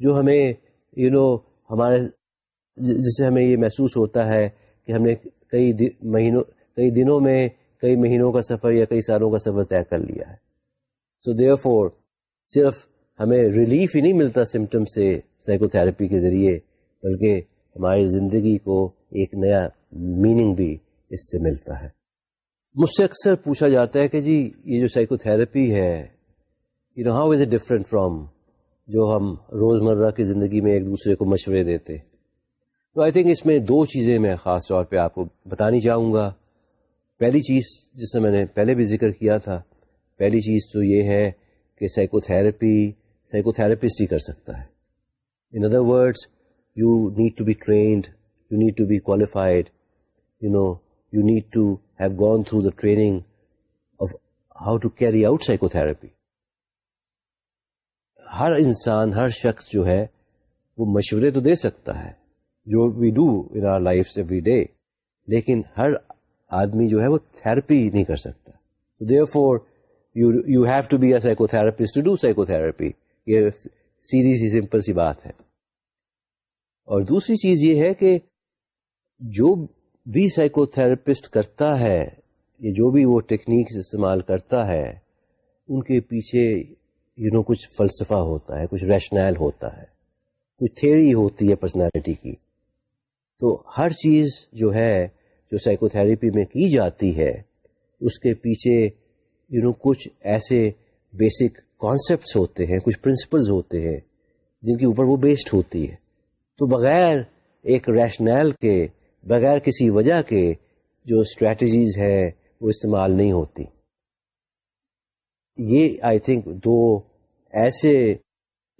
جو ہمیں یو نو ہمارے، جس سے ہمیں یہ محسوس ہوتا ہے کہ ہم نے کئی مہینوں، کئی دنوں میں کئی مہینوں کا سفر یا کئی سالوں کا سفر طے کر لیا ہے۔ سو دیئر فور صرف ہمیں ریلیف ہی نہیں ملتا سمٹم سے سائیکو تھراپی کے ذریعے۔ بلکہ ہماری زندگی کو ایک نیا میننگ بھی اس سے ملتا ہے۔ مجھ سے اکثر پوچھا جاتا ہے کہ جی یہ جو سائیکو تھراپی ہے you know how is a different from جو ہم روزمرہ کی زندگی میں ایک دوسرے کو مشورے دیتے؟ تو آئی تھنک اس میں دو چیزیں میں خاص طور پہ آپ کو بتانی چاہوں گا۔ پہلی چیز جس میں نے پہلے بھی ذکر کیا تھا، پہلی چیز تو یہ ہے کہ سائیکو تھراپی سائیکو تھراپسٹ ہی کر سکتا ہے۔ In other words you need to be trained you need to be qualified you know you need to have gone through the training of how to carry out psychotherapy ہر انسان، ہر شخص جو ہے، وہ مشورے تو دے سکتا ہے، جو we do in our life every day لیکن ہر آدمی جو ہے، وہ تھراپی نہیں کر سکتا۔ Therefore you you have to be a psychotherapist to do psychotherapy یہ سیدھی سی سمپل سی بات ہے۔ اور دوسری چیز یہ ہے کہ جو بھی سائیکو تھراپسٹ کرتا ہے، یا جو بھی وہ ٹیکنیکس استعمال کرتا ہے، ان کے پیچھے یو نو کچھ فلسفہ ہوتا ہے، کچھ ریشنل ہوتا ہے، کچھ تھیری ہوتی ہے پرسنالٹی کی۔ تو ہر چیز جو ہے، جو سائیکو تھراپی میں کی جاتی ہے، اس کے پیچھے یو نو کچھ ایسے بیسک کانسیپٹس ہوتے ہیں، کچھ پرنسپلز ہوتے ہیں، جن کے اوپر وہ بیسڈ ہوتی ہے۔ تو بغیر ایک ریشنل کے، بغیر کسی وجہ کے جو اسٹریٹجیز ہے وہ استعمال نہیں ہوتی۔ یہ آئی تھنک دو ایسے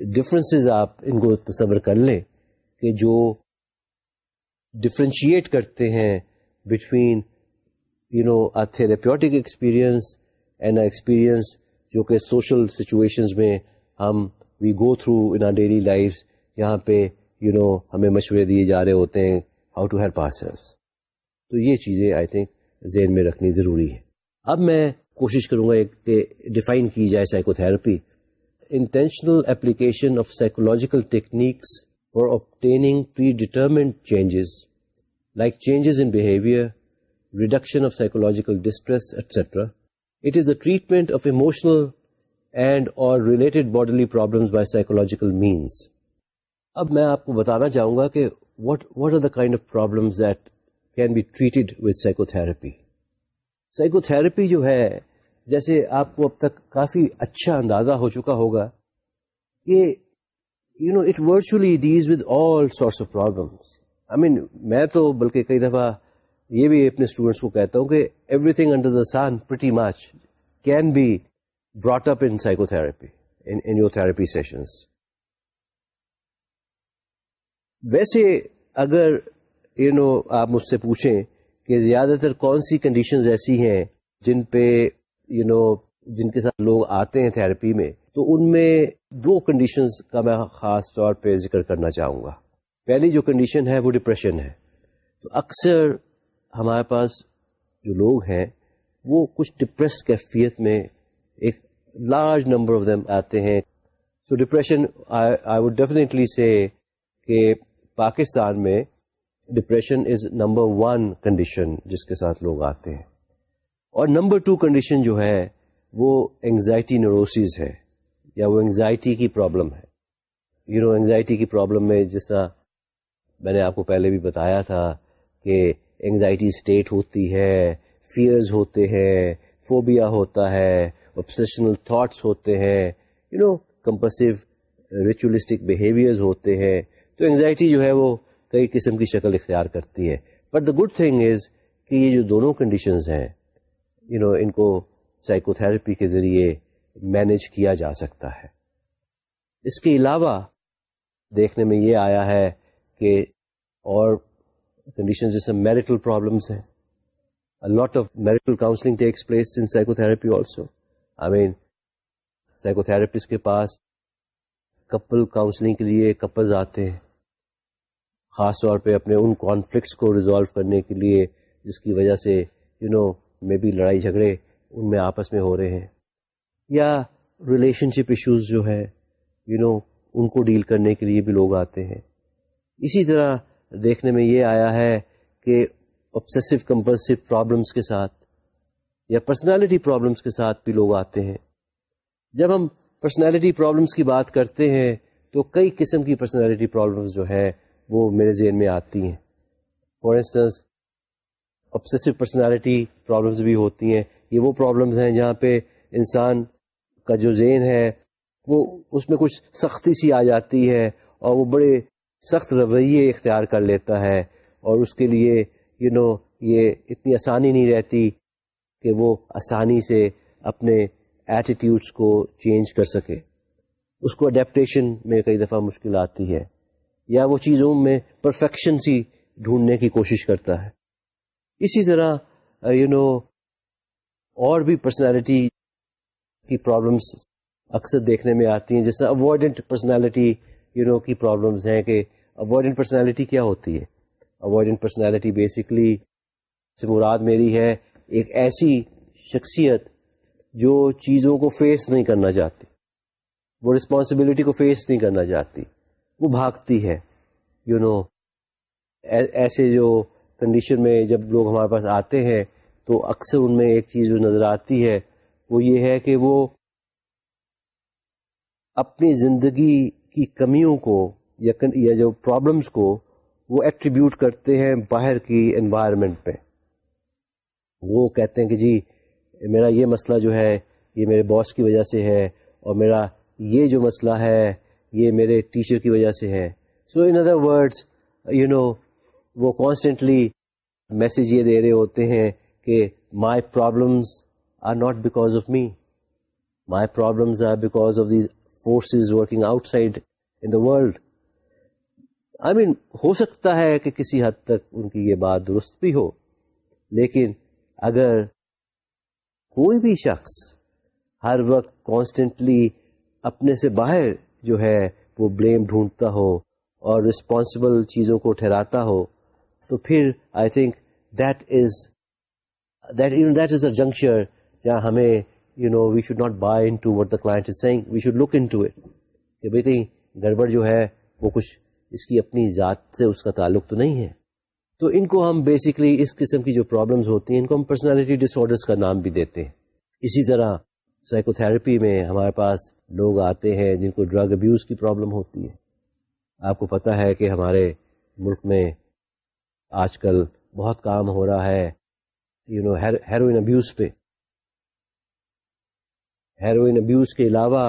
ڈفرینسز آپ ان کو تصور کر لیں کہ جو ڈفرینشیٹ کرتے ہیں between you know a therapeutic experience and experience جو کہ سوشل سچویشنز میں ہم we go through in daily life یہاں پہ یو نو ہمیں مشورے دیے جا رہے ہوتے ہیں ہاؤ ٹو ہیلپ آر تو یہ چیزیں آئی تھنک ذہن میں رکھنی ضروری ہے. اب میں کوشش کروں گا کہ ڈیفائن کی جائے psychotherapy intentional application of psychological techniques for obtaining predetermined changes like changes in behaviour reduction of psychological distress etcetera it is the treatment of emotional and or related bodily problem by psychological means اب میں آپ کو بتانا چاہوں گا کہ what what are the kind of problem that can be treated with psychotherapy psychotherapy جو ہے، جیسے آپ کو اب تک کافی اچھا اندازہ ہو چکا ہوگا کہ you know it virtually deals with all sorts of problems I mean میں تو بلکہ کئی دفعہ یہ بھی اپنے اسٹوڈینٹس کو کہتا ہوں کہ every thing under the sun pretty much can be brought up in psychotherapy in your therapy sessions ویسے اگر یو نو آپ مجھ سے پوچھیں کہ زیادہ تر کون سی کنڈیشنز ایسی ہیں جن پہ یو نو جن کے ساتھ لوگ آتے ہیں تھراپی میں، تو ان میں دو کنڈیشنز کا میں خاص طور پہ ذکر کرنا چاہوں گا۔ پہلی جو کنڈیشن ہے وہ ڈپریشن ہے۔ تو اکثر ہمارے پاس جو لوگ ہیں، وہ کچھ ڈپریس کیفیت میں ایک لارج نمبر آف دم آتے ہیں۔ So depression I would definitely say کہ پاکستان میں depression is number one condition جس کے ساتھ لوگ آتے ہیں۔ اور نمبر ٹو کنڈیشن جو ہے وہ انگزائٹی نوروسز ہے، یا وہ انگزائٹی کی پرابلم ہے۔ یو نو انگزائٹی کی پرابلم میں جس طرح میں نے آپ کو پہلے بھی بتایا تھا کہ انگزائٹی اسٹیٹ ہوتی ہے فیئرز ہوتے ہیں فوبیا ہوتا ہے اوبسیشنل تھاٹس ہوتے ہیں۔ You know compulsive ritualistic behaviours ہوتے ہیں۔ تو انگزائٹی جو ہے وہ کئی قسم کی شکل اختیار کرتی ہے۔ But the good thing is کہ یہ جو دونوں کنڈیشنز ہیں یو نو ان کو سائیکو تھراپی کے ذریعے مینج کیا جا سکتا ہے۔ اس کے علاوہ دیکھنے میں یہ آیا ہے کہ اور کنڈیشن جیسے میرٹل پرابلمس ہیں۔ Lot of marital counselling takes place in psychotherapy also I mean psychotherapist کے پاس کپل کاؤنسلنگ کے لیے کپلز آتے ہیں۔ خاص طور پہ اپنے ان کانفلکٹس کو ریزالو کرنے کے لیے جس کی وجہ سے یو نو میں بھی لڑائی جھگڑے ان میں آپس میں ہو رہے ہیں۔ یا ریلیشن شپ ایشوز جو ہے یو نو ان کو ڈیل کرنے کے لیے بھی لوگ آتے ہیں۔ اسی طرح دیکھنے میں یہ آیا ہے کہ آبسیسو کمپلسو پرابلمس کے ساتھ یا پرسنالٹی پرابلمس کے ساتھ بھی لوگ آتے ہیں۔ جب ہم پرسنالٹی پرابلمس کی بات کرتے ہیں تو کئی قسم کی پرسنالٹی پرابلمس جو ہے وہ میرے ذہن میں آتی ہیں۔ For instance obsessive personality problems بھی ہوتی ہیں۔ یہ وہ پرابلمس ہیں جہاں پہ انسان کا جو ذہن ہے وہ اس میں کچھ سختی سی آ جاتی ہے اور وہ بڑے سخت رویے اختیار کر لیتا ہے اور اس کے لیے یو you نو know, یہ اتنی آسانی نہیں رہتی کہ وہ آسانی سے اپنے ایٹیٹیوڈس کو چینج کر سکے۔ اس کو اڈیپٹیشن میں کئی دفعہ مشکل آتی ہے۔ یا وہ چیزوں میں پرفیکشن سی ڈھونڈنے کی کوشش کرتا ہے۔ اسی طرح uh, یو نو اور بھی پرسنالٹی کی پرابلمس اکثر دیکھنے میں آتی ہیں۔ جس طرح اوائڈنٹ پرسنالٹی یو نو کی پرابلمس ہیں کہ اوائڈنٹ پرسنالٹی کیا ہوتی ہے؟ اوائڈنٹ پرسنالٹی بیسکلی سے مراد میری ہے ایک ایسی شخصیت جو چیزوں کو فیس نہیں کرنا چاہتی وہ رسپانسبلٹی کو فیس نہیں کرنا چاہتی وہ بھاگتی ہے۔ یو you نو know, ایسے جو کنڈیشن میں جب لوگ ہمارے پاس آتے ہیں تو اکثر ان میں ایک چیز جو نظر آتی ہے وہ یہ ہے کہ وہ اپنی زندگی کی کمیوں کو یا جو پرابلمس کو وہ ایٹریبیوٹ کرتے ہیں باہر کی انوائرمنٹ پہ وہ کہتے ہیں کہ جی میرا یہ مسئلہ جو ہے، یہ میرے باس کی وجہ سے ہے اور میرا یہ جو مسئلہ ہے، یہ میرے ٹیچر کی وجہ سے ہے۔ So in other words you know وہ کانسٹینٹلی میسج یہ دے رہے ہوتے ہیں کہ my problems are not because of me my problems are because of these forces working outside in the world I mean ہو سکتا ہے کہ کسی حد تک ان کی یہ بات درست بھی ہو، لیکن اگر کوئی بھی شخص ہر وقت کانسٹینٹلی اپنے سے باہر جو ہے وہ بلیم ڈھونڈتا ہو اور رسپانسبل چیزوں کو ٹھہراتا ہو، تو پھر I think that is that that is a juncture جہاں ہمیں you know we should not buy into what the client is saying we should look into it کہ بھائی کہیں گڑبڑ جو ہے وہ کچھ اس کی اپنی ذات سے اس کا تعلق تو نہیں ہے۔ تو ان کو ہم بیسکلی اس قسم کی جو پرابلمس ہوتی ہیں، ان کو ہم پرسنالٹی ڈس آرڈرس کا نام بھی دیتے ہیں۔ اسی طرح سائیکو تھراپی میں ہمارے پاس لوگ آتے ہیں جن کو ڈرگ ابیوز کی پرابلم ہوتی ہے۔ آپ کو پتہ ہے کہ ہمارے ملک میں آج کل بہت کام ہو رہا ہے یو نو ہیروئن ابیوز پہ۔ ہیروئن ابیوز کے علاوہ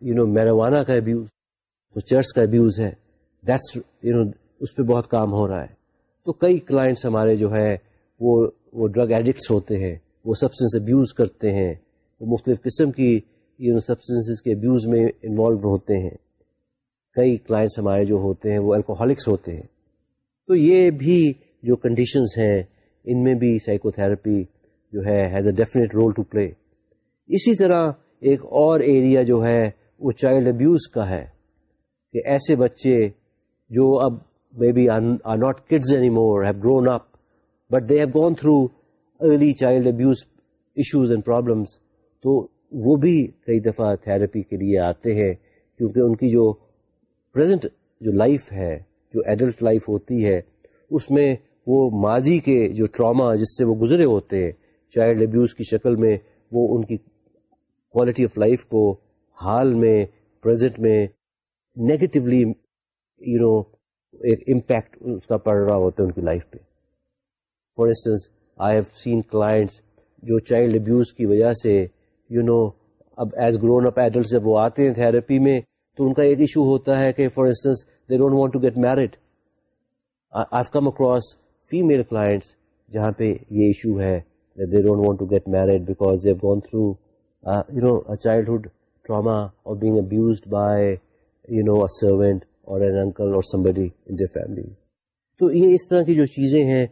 یو نو میروانا کا ابیوز چرچ کا ابیوز ہے۔ دیٹس یو نو اس پہ بہت کام ہو رہا ہے۔ تو کئی کلائنٹس ہمارے جو ہے وہ وہ ڈرگ ایڈکٹس ہوتے ہیں، وہ سبسٹنس ابیوز کرتے ہیں، وہ مختلف قسم کی یو کے ابیوز میں انوالو ہوتے ہیں۔ کئی کلائنٹس ہمارے جو ہوتے ہیں، وہ الکوہولکس ہوتے ہیں۔ تو یہ بھی جو کنڈیشنز ہیں، ان میں بھی سائیکو تھراپی جو ہے has a definite role to play اسی طرح ایک اور ایریا جو ہے، وہ چائلڈ ابیوز کا ہے۔ کہ ایسے بچے جو اب may be are not kids any more have grown up but they have gone through early child abuse issues and problems تو وہ بھی کئی دفعہ تھراپی کے لیے آتے ہیں، کیونکہ ان کی جو پریزنٹ جو لائف ہے، جو ایڈلٹ لائف ہوتی ہے، اس میں وہ ماضی کے جو ٹراما جس سے وہ گزرے ہوتے ہیں چائلڈ ابیوز کی شکل میں وہ ان کی کوالٹی آف لائف کو حال میں پریزنٹ میں نیگیٹولی یو نو ایک امپیکٹ اس کا پڑ رہا ہوتا ہے ان کی لائف پہ۔ For instance I have seen clients جو چائلڈ ابیوز کی وجہ سے یو نو اب ایز گرون اپ ایڈلٹ جب وہ آتے ہیں تھراپی میں، تو ان کا ایک ایشو ہوتا ہے کہ for instance they don't want to get married I come across female clients جہاں پہ یہ ایشو ہے they don't want to get married because they gone through you know childhood trauma or being abused by you know a servant or an uncle or somebody in their family تو یہ اس طرح کی جو چیزیں ہیں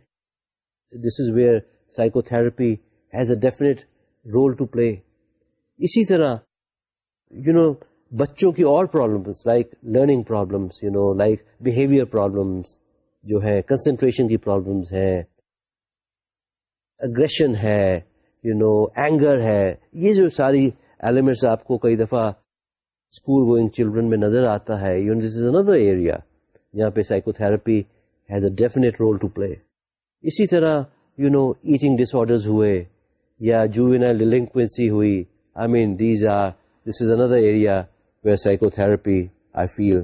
this is where psychotherapy has a definite role to play اسی طرح یو نو بچوں کی اور problems like learning problems you know like behaviour problems جو ہے کنسنٹریشن کی پرابلمس ہے اگریشن ہے یو نو اینگر ہے، یہ جو ساری ایلیمنٹس آپ کو کئی دفعہ اسکول گوئنگ چلڈرن میں نظر آتا ہے you this is another area جہاں پہ psychotherapy has a definite role to play اسی طرح you know eating disorders ہوئے یا جوینائل ڈیلنکوینسی ہوئی۔ I mean these are this is another area where psychotherapy I feel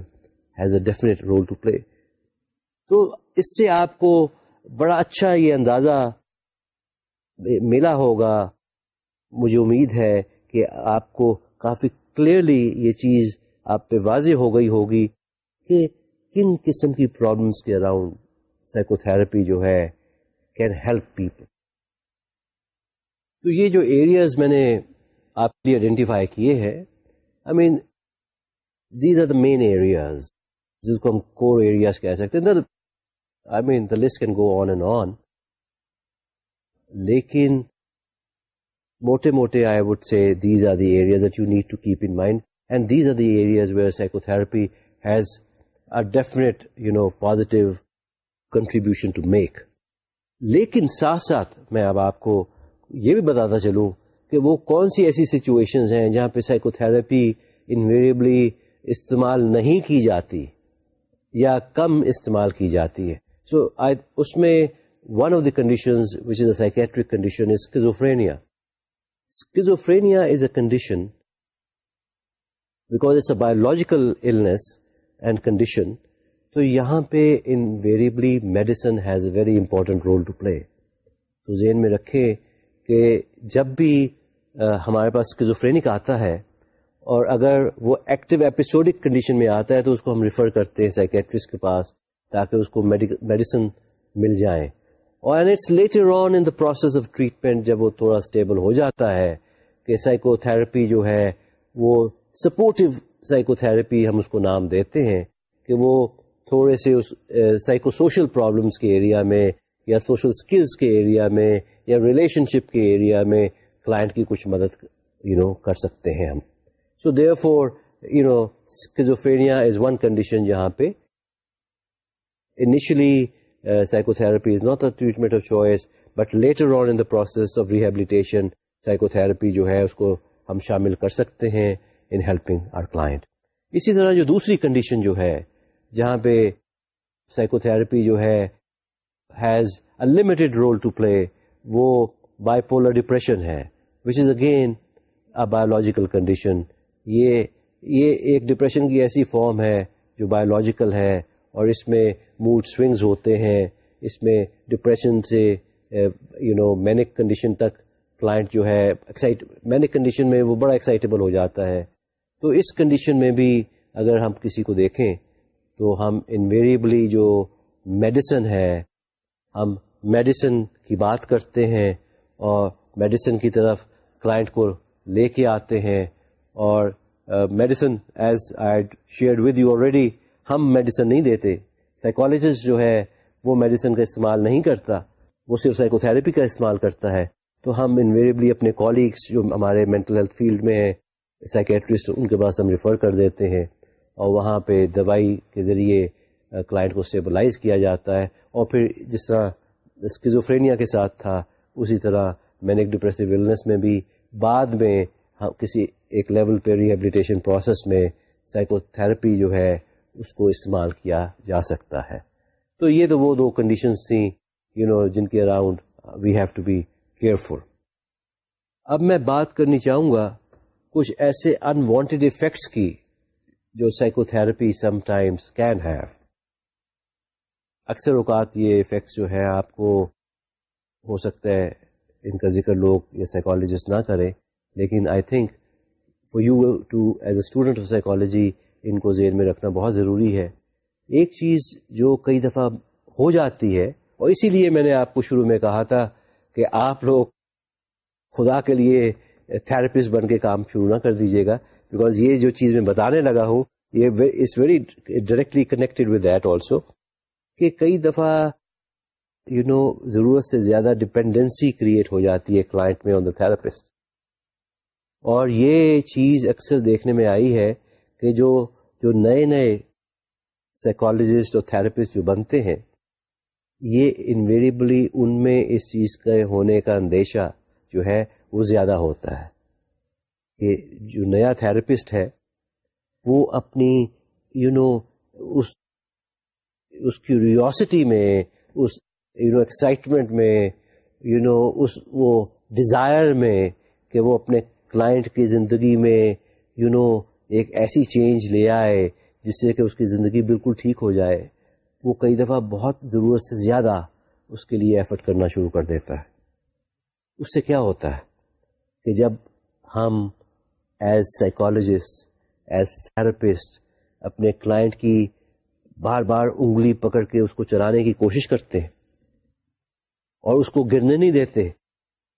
has a definite role to play تو اس سے آپ کو بڑا اچھا یہ اندازہ ملا ہوگا۔ مجھے امید ہے کہ آپ کو کافی کلیئرلی یہ چیز آپ پہ واضح ہو گئی ہوگی کہ کن قسم کی پرابلمس کے اراؤنڈ سائیکو تھراپی جو ہے کین ہیلپ پیپل تو یہ جو ایریاز میں نے آپ کے لیے آئیڈینٹیفائی کیے ہیں I mean these are the main areas جس کو ہم کور ایریاز کہہ سکتے ہیں. I mean the list can go on and on لیکن موٹے موٹے I would say these are the areas you need to keep in mind and these are the areas where psychotherapy has a definite you know positive contribution to make لیکن ساتھ ساتھ میں اب آپ کو یہ بھی بتاتا چلوں کہ وہ کون سی ایسی سچویشنز ہیں جہاں پہ سائیکو تھراپی انویریبلی استعمال نہیں کی جاتی یا کم استعمال کی جاتی ہے. سو so, اس میں one of the condition which is a psychiatric condition is schizophrenia schizophrenia is a condition because it's a biological and condition تو یہاں پہ invariably medicine has a very important role to play تو ذہن میں رکھے کہ جب بھی ہمارے پاس کزوفرینک آتا ہے اور اگر وہ ایکٹیو ایپیسوڈک کنڈیشن میں آتا ہے تو اس کو ہم ریفر کرتے ہیں سائکیٹرسٹ کے پاس تاکہ اس کو میڈیسن مل جائیں اور it's later on in the process of treatment جب وہ تھوڑا اسٹیبل ہو جاتا ہے کہ سائیکو تھراپی جو ہے وہ سپورٹو سائیکو تھراپی ہم اس کو نام دیتے ہیں کہ وہ تھوڑے سے اس سائیکو سوشل پرابلمس کے ایریا میں یا سوشل اسکلس کے ایریا میں یا ریلیشن شپ کے ایریا میں کلائنٹ کی کچھ مدد یو نو کر سکتے ہیں ہم۔ So therefore you know schizophrenia is one condition جہاں پہ initially psychotherapy is not a treatment of choice but later on in the process of rehabilitation psychotherapy جو ہے اس کو ہم شامل کر سکتے ہیں ان ہیلپنگ آر کلائنٹ اسی طرح جو دوسری کنڈیشن جو ہے، جہاں پہ سائیکو تھراپی جو ہے has a limited role to play وہ بائی پولر ڈپریشن ہے which is again a biological condition یہ یہ ایک ڈپریشن کی ایسی فارم ہے جو بایولوجیکل ہے اور اس میں موڈ سوئنگز ہوتے ہیں، اس میں ڈپریشن سے یو نو مینک کنڈیشن تک کلائنٹ جو ہے ایکسائٹ مینک کنڈیشن میں وہ بڑا ایکسائٹیبل ہو جاتا ہے۔ تو اس کنڈیشن میں بھی اگر ہم کسی کو دیکھیں تو ہم انویریبلی جو میڈیسن ہے، ہم میڈیسن کی بات کرتے ہیں اور میڈیسن کی طرف کلائنٹ کو لے کے آتے ہیں اور medicine as I share with you already ہم میڈیسن نہیں دیتے۔ سائیکالوجسٹ جو ہے، وہ میڈیسن کا استعمال نہیں کرتا۔ وہ صرف سائیکو تھراپی کا استعمال کرتا ہے۔ تو ہم انویریبلی اپنے کالیگس جو ہمارے مینٹل ہیلتھ فیلڈ میں ہیں سائکیٹرسٹ ان کے پاس ہم ریفر کر دیتے ہیں۔ اور وہاں پہ دوائی کے ذریعے کلائنٹ کو اسٹیبلائز کیا جاتا ہے۔ اور پھر جس طرح اسکیزوفرینیا کے ساتھ تھا، اسی طرح مینک ڈپریسو النس میں بھی بعد میں کسی ایک لیول پہ ریہیبلیٹیشن پروسیس میں سائیکو تھراپی جو ہے اس کو استعمال کیا جا سکتا ہے۔ تو یہ تو وہ دو کنڈیشنز تھیں یو نو جن کے around we have to be careful اب میں بات کرنی چاہوں گا کچھ ایسے انوانٹیڈ افیکٹس کی جو psychotherapy sometimes can have اکثر اوقات یہ افیکٹس جو ہے آپ کو ہو سکتا ہے ان کا ذکر لوگ یا سائیکالوجسٹ نہ کریں، لیکن I think for you too as a student of psychology ان کو ذہن میں رکھنا بہت ضروری ہے۔ ایک چیز جو کئی دفعہ ہو جاتی ہے، اور اسی لیے میں نے آپ کو شروع میں کہا تھا کہ آپ لوگ خدا کے لیے تھراپسٹ بن کے کام شروع نہ کر دیجیے گا بیکاز یہ جو چیز میں بتانے لگا ہوں، یہ is very directly connected with that also کہ کئی دفعہ یو نو ضرورت سے زیادہ ڈپینڈنسی کریٹ ہو جاتی ہے کلائنٹ میں آن دا تھراپسٹ اور یہ چیز اکثر دیکھنے میں آئی ہے کہ جو جو نئے نئے سائیکالوجسٹ اور تھراپسٹ جو بنتے ہیں یہ انویریبلی ان میں اس چیز کے ہونے کا اندیشہ جو ہے وہ زیادہ ہوتا ہے۔ کہ جو نیا تھراپسٹ ہے وہ اپنی یو you نو know, اس اس کیوریوسٹی میں اس یو نو ایکسائٹمنٹ میں یو نو اس وہ ڈیزائر میں کہ وہ اپنے کلائنٹ کی زندگی میں یو نو ایک ایسی چینج لے آئے جس سے کہ اس کی زندگی بالکل ٹھیک ہو جائے، وہ کئی دفعہ بہت ضرورت سے زیادہ اس کے لیے ایفرٹ کرنا شروع کر دیتا ہے۔ اس سے کیا ہوتا ہے کہ جب ہم ایز سائیکالوجسٹ ایز تھراپسٹ اپنے کلائنٹ کی بار بار انگلی پکڑ کے اس کو چلانے کی کوشش کرتے ہیں اور اس کو گرنے نہیں دیتے،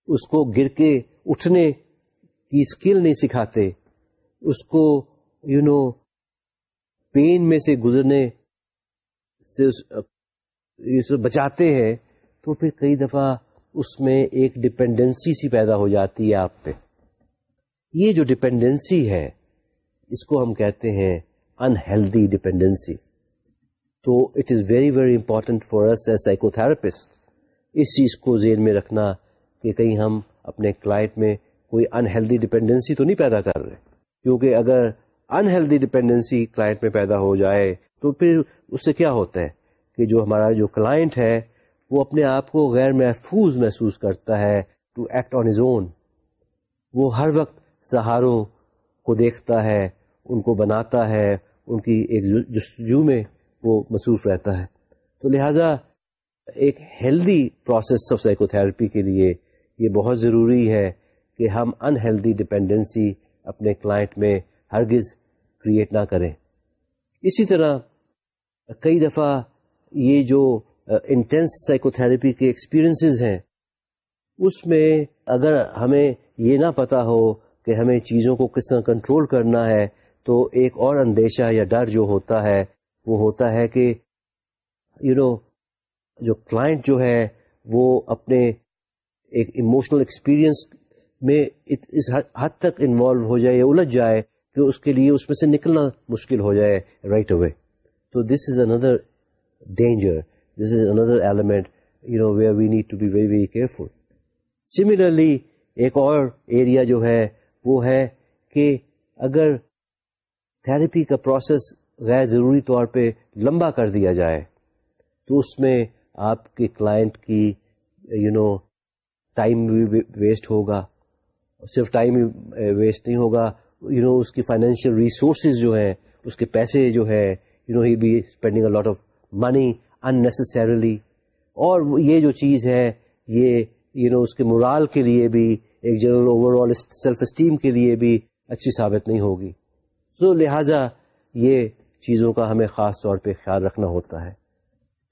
اس کو گر کے اٹھنے کی اسکل نہیں سکھاتے اس کو you you know know, pain میں سے گزرنے سے بچاتے ہیں تو پھر کئی دفعہ اس میں ایک ڈپینڈنسی سی پیدا ہو جاتی ہے آپ پہ۔ یہ جو ڈپینڈنسی ہے اس کو ہم کہتے ہیں انہیلدی ڈپینڈنسی تو it is very very important for as a psychotherapist اس چیز کو ذہن میں رکھنا کہ کہیں ہم اپنے کلائنٹ میں کوئی انہیلدی ڈپینڈنسی تو نہیں پیدا کر رہے۔ کیونکہ اگر انہیلدی ڈپینڈنسی کلائنٹ میں پیدا ہو جائے، تو پھر اس سے کیا ہوتا ہے؟ کہ جو ہمارا جو کلائنٹ ہے، وہ اپنے آپ کو غیر محفوظ محسوس کرتا ہے to act on his own وہ ہر وقت سہاروں کو دیکھتا ہے، ان کو بناتا ہے، ان کی ایک جستجو میں وہ مصروف رہتا ہے۔ تو لہٰذا ایک healthy process of psychotherapy کے لیے یہ بہت ضروری ہے کہ ہم انہیلدی ڈپینڈنسی اپنے کلائنٹ میں ہرگز کریٹ نہ کریں۔ اسی طرح کئی دفعہ یہ جو انٹینس سائیکو تھراپی کے ایکسپیرئنسز ہیں اس میں اگر ہمیں یہ نہ پتا ہو کہ ہمیں چیزوں کو کس طرح کنٹرول کرنا ہے تو ایک اور اندیشہ یا ڈر جو ہوتا ہے وہ ہوتا ہے کہ یو you نو know, جو کلائنٹ جو ہے وہ اپنے ایک ایموشنل ایکسپیرئنس میں اس حد تک انوالو ہو جائے یا الجھ جائے کہ اس کے لیے اس میں سے نکلنا مشکل ہو جائے رائٹ اوے تو this is another danger this is another element you know where we need to be very very careful similarly ایک اور ایریا جو ہے وہ ہے کہ اگر تھراپی کا پروسیس غیر ضروری طور پہ لمبا کر دیا جائے، تو اس میں آپ کے کلائنٹ کی یو نو ٹائم بھی ویسٹ ہوگا صرف ٹائم ویسٹ eh, نہیں ہوگا. یو نو اس کی فائنینشیل ریسورسز جو ہیں، اس کے پیسے جو ہے you know he be spending a lot of money unnecessarily اور یہ جو چیز ہے، یہ یو نو اس کے مرال کے لیے بھی، ایک general overall self esteem کے لیے بھی اچھی ثابت نہیں ہوگی. تو لہٰذا یہ چیزوں کا ہمیں خاص طور پہ خیال رکھنا ہوتا ہے.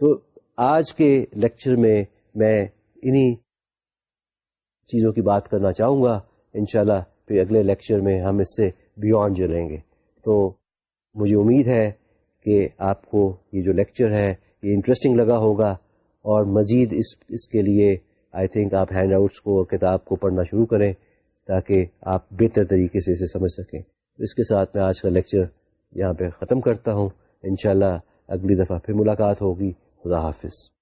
تو آج کے لیکچر میں میں انہی چیزوں کی بات کرنا چاہوں گا. انشاءاللہ پھر اگلے لیکچر میں ہم اس سے بیونڈ جلیں گے۔ تو مجھے امید ہے کہ آپ کو یہ جو لیکچر ہے یہ انٹرسٹنگ لگا ہوگا اور مزید اس اس کے لیے آئی تھنک آپ ہینڈ آؤٹس کو اور کتاب کو پڑھنا شروع کریں تاکہ آپ بہتر طریقے سے اسے سمجھ سکیں۔ اس کے ساتھ میں آج کا لیکچر یہاں پہ ختم کرتا ہوں۔ انشاءاللہ اگلی دفعہ پھر ملاقات ہوگی۔ خدا حافظ۔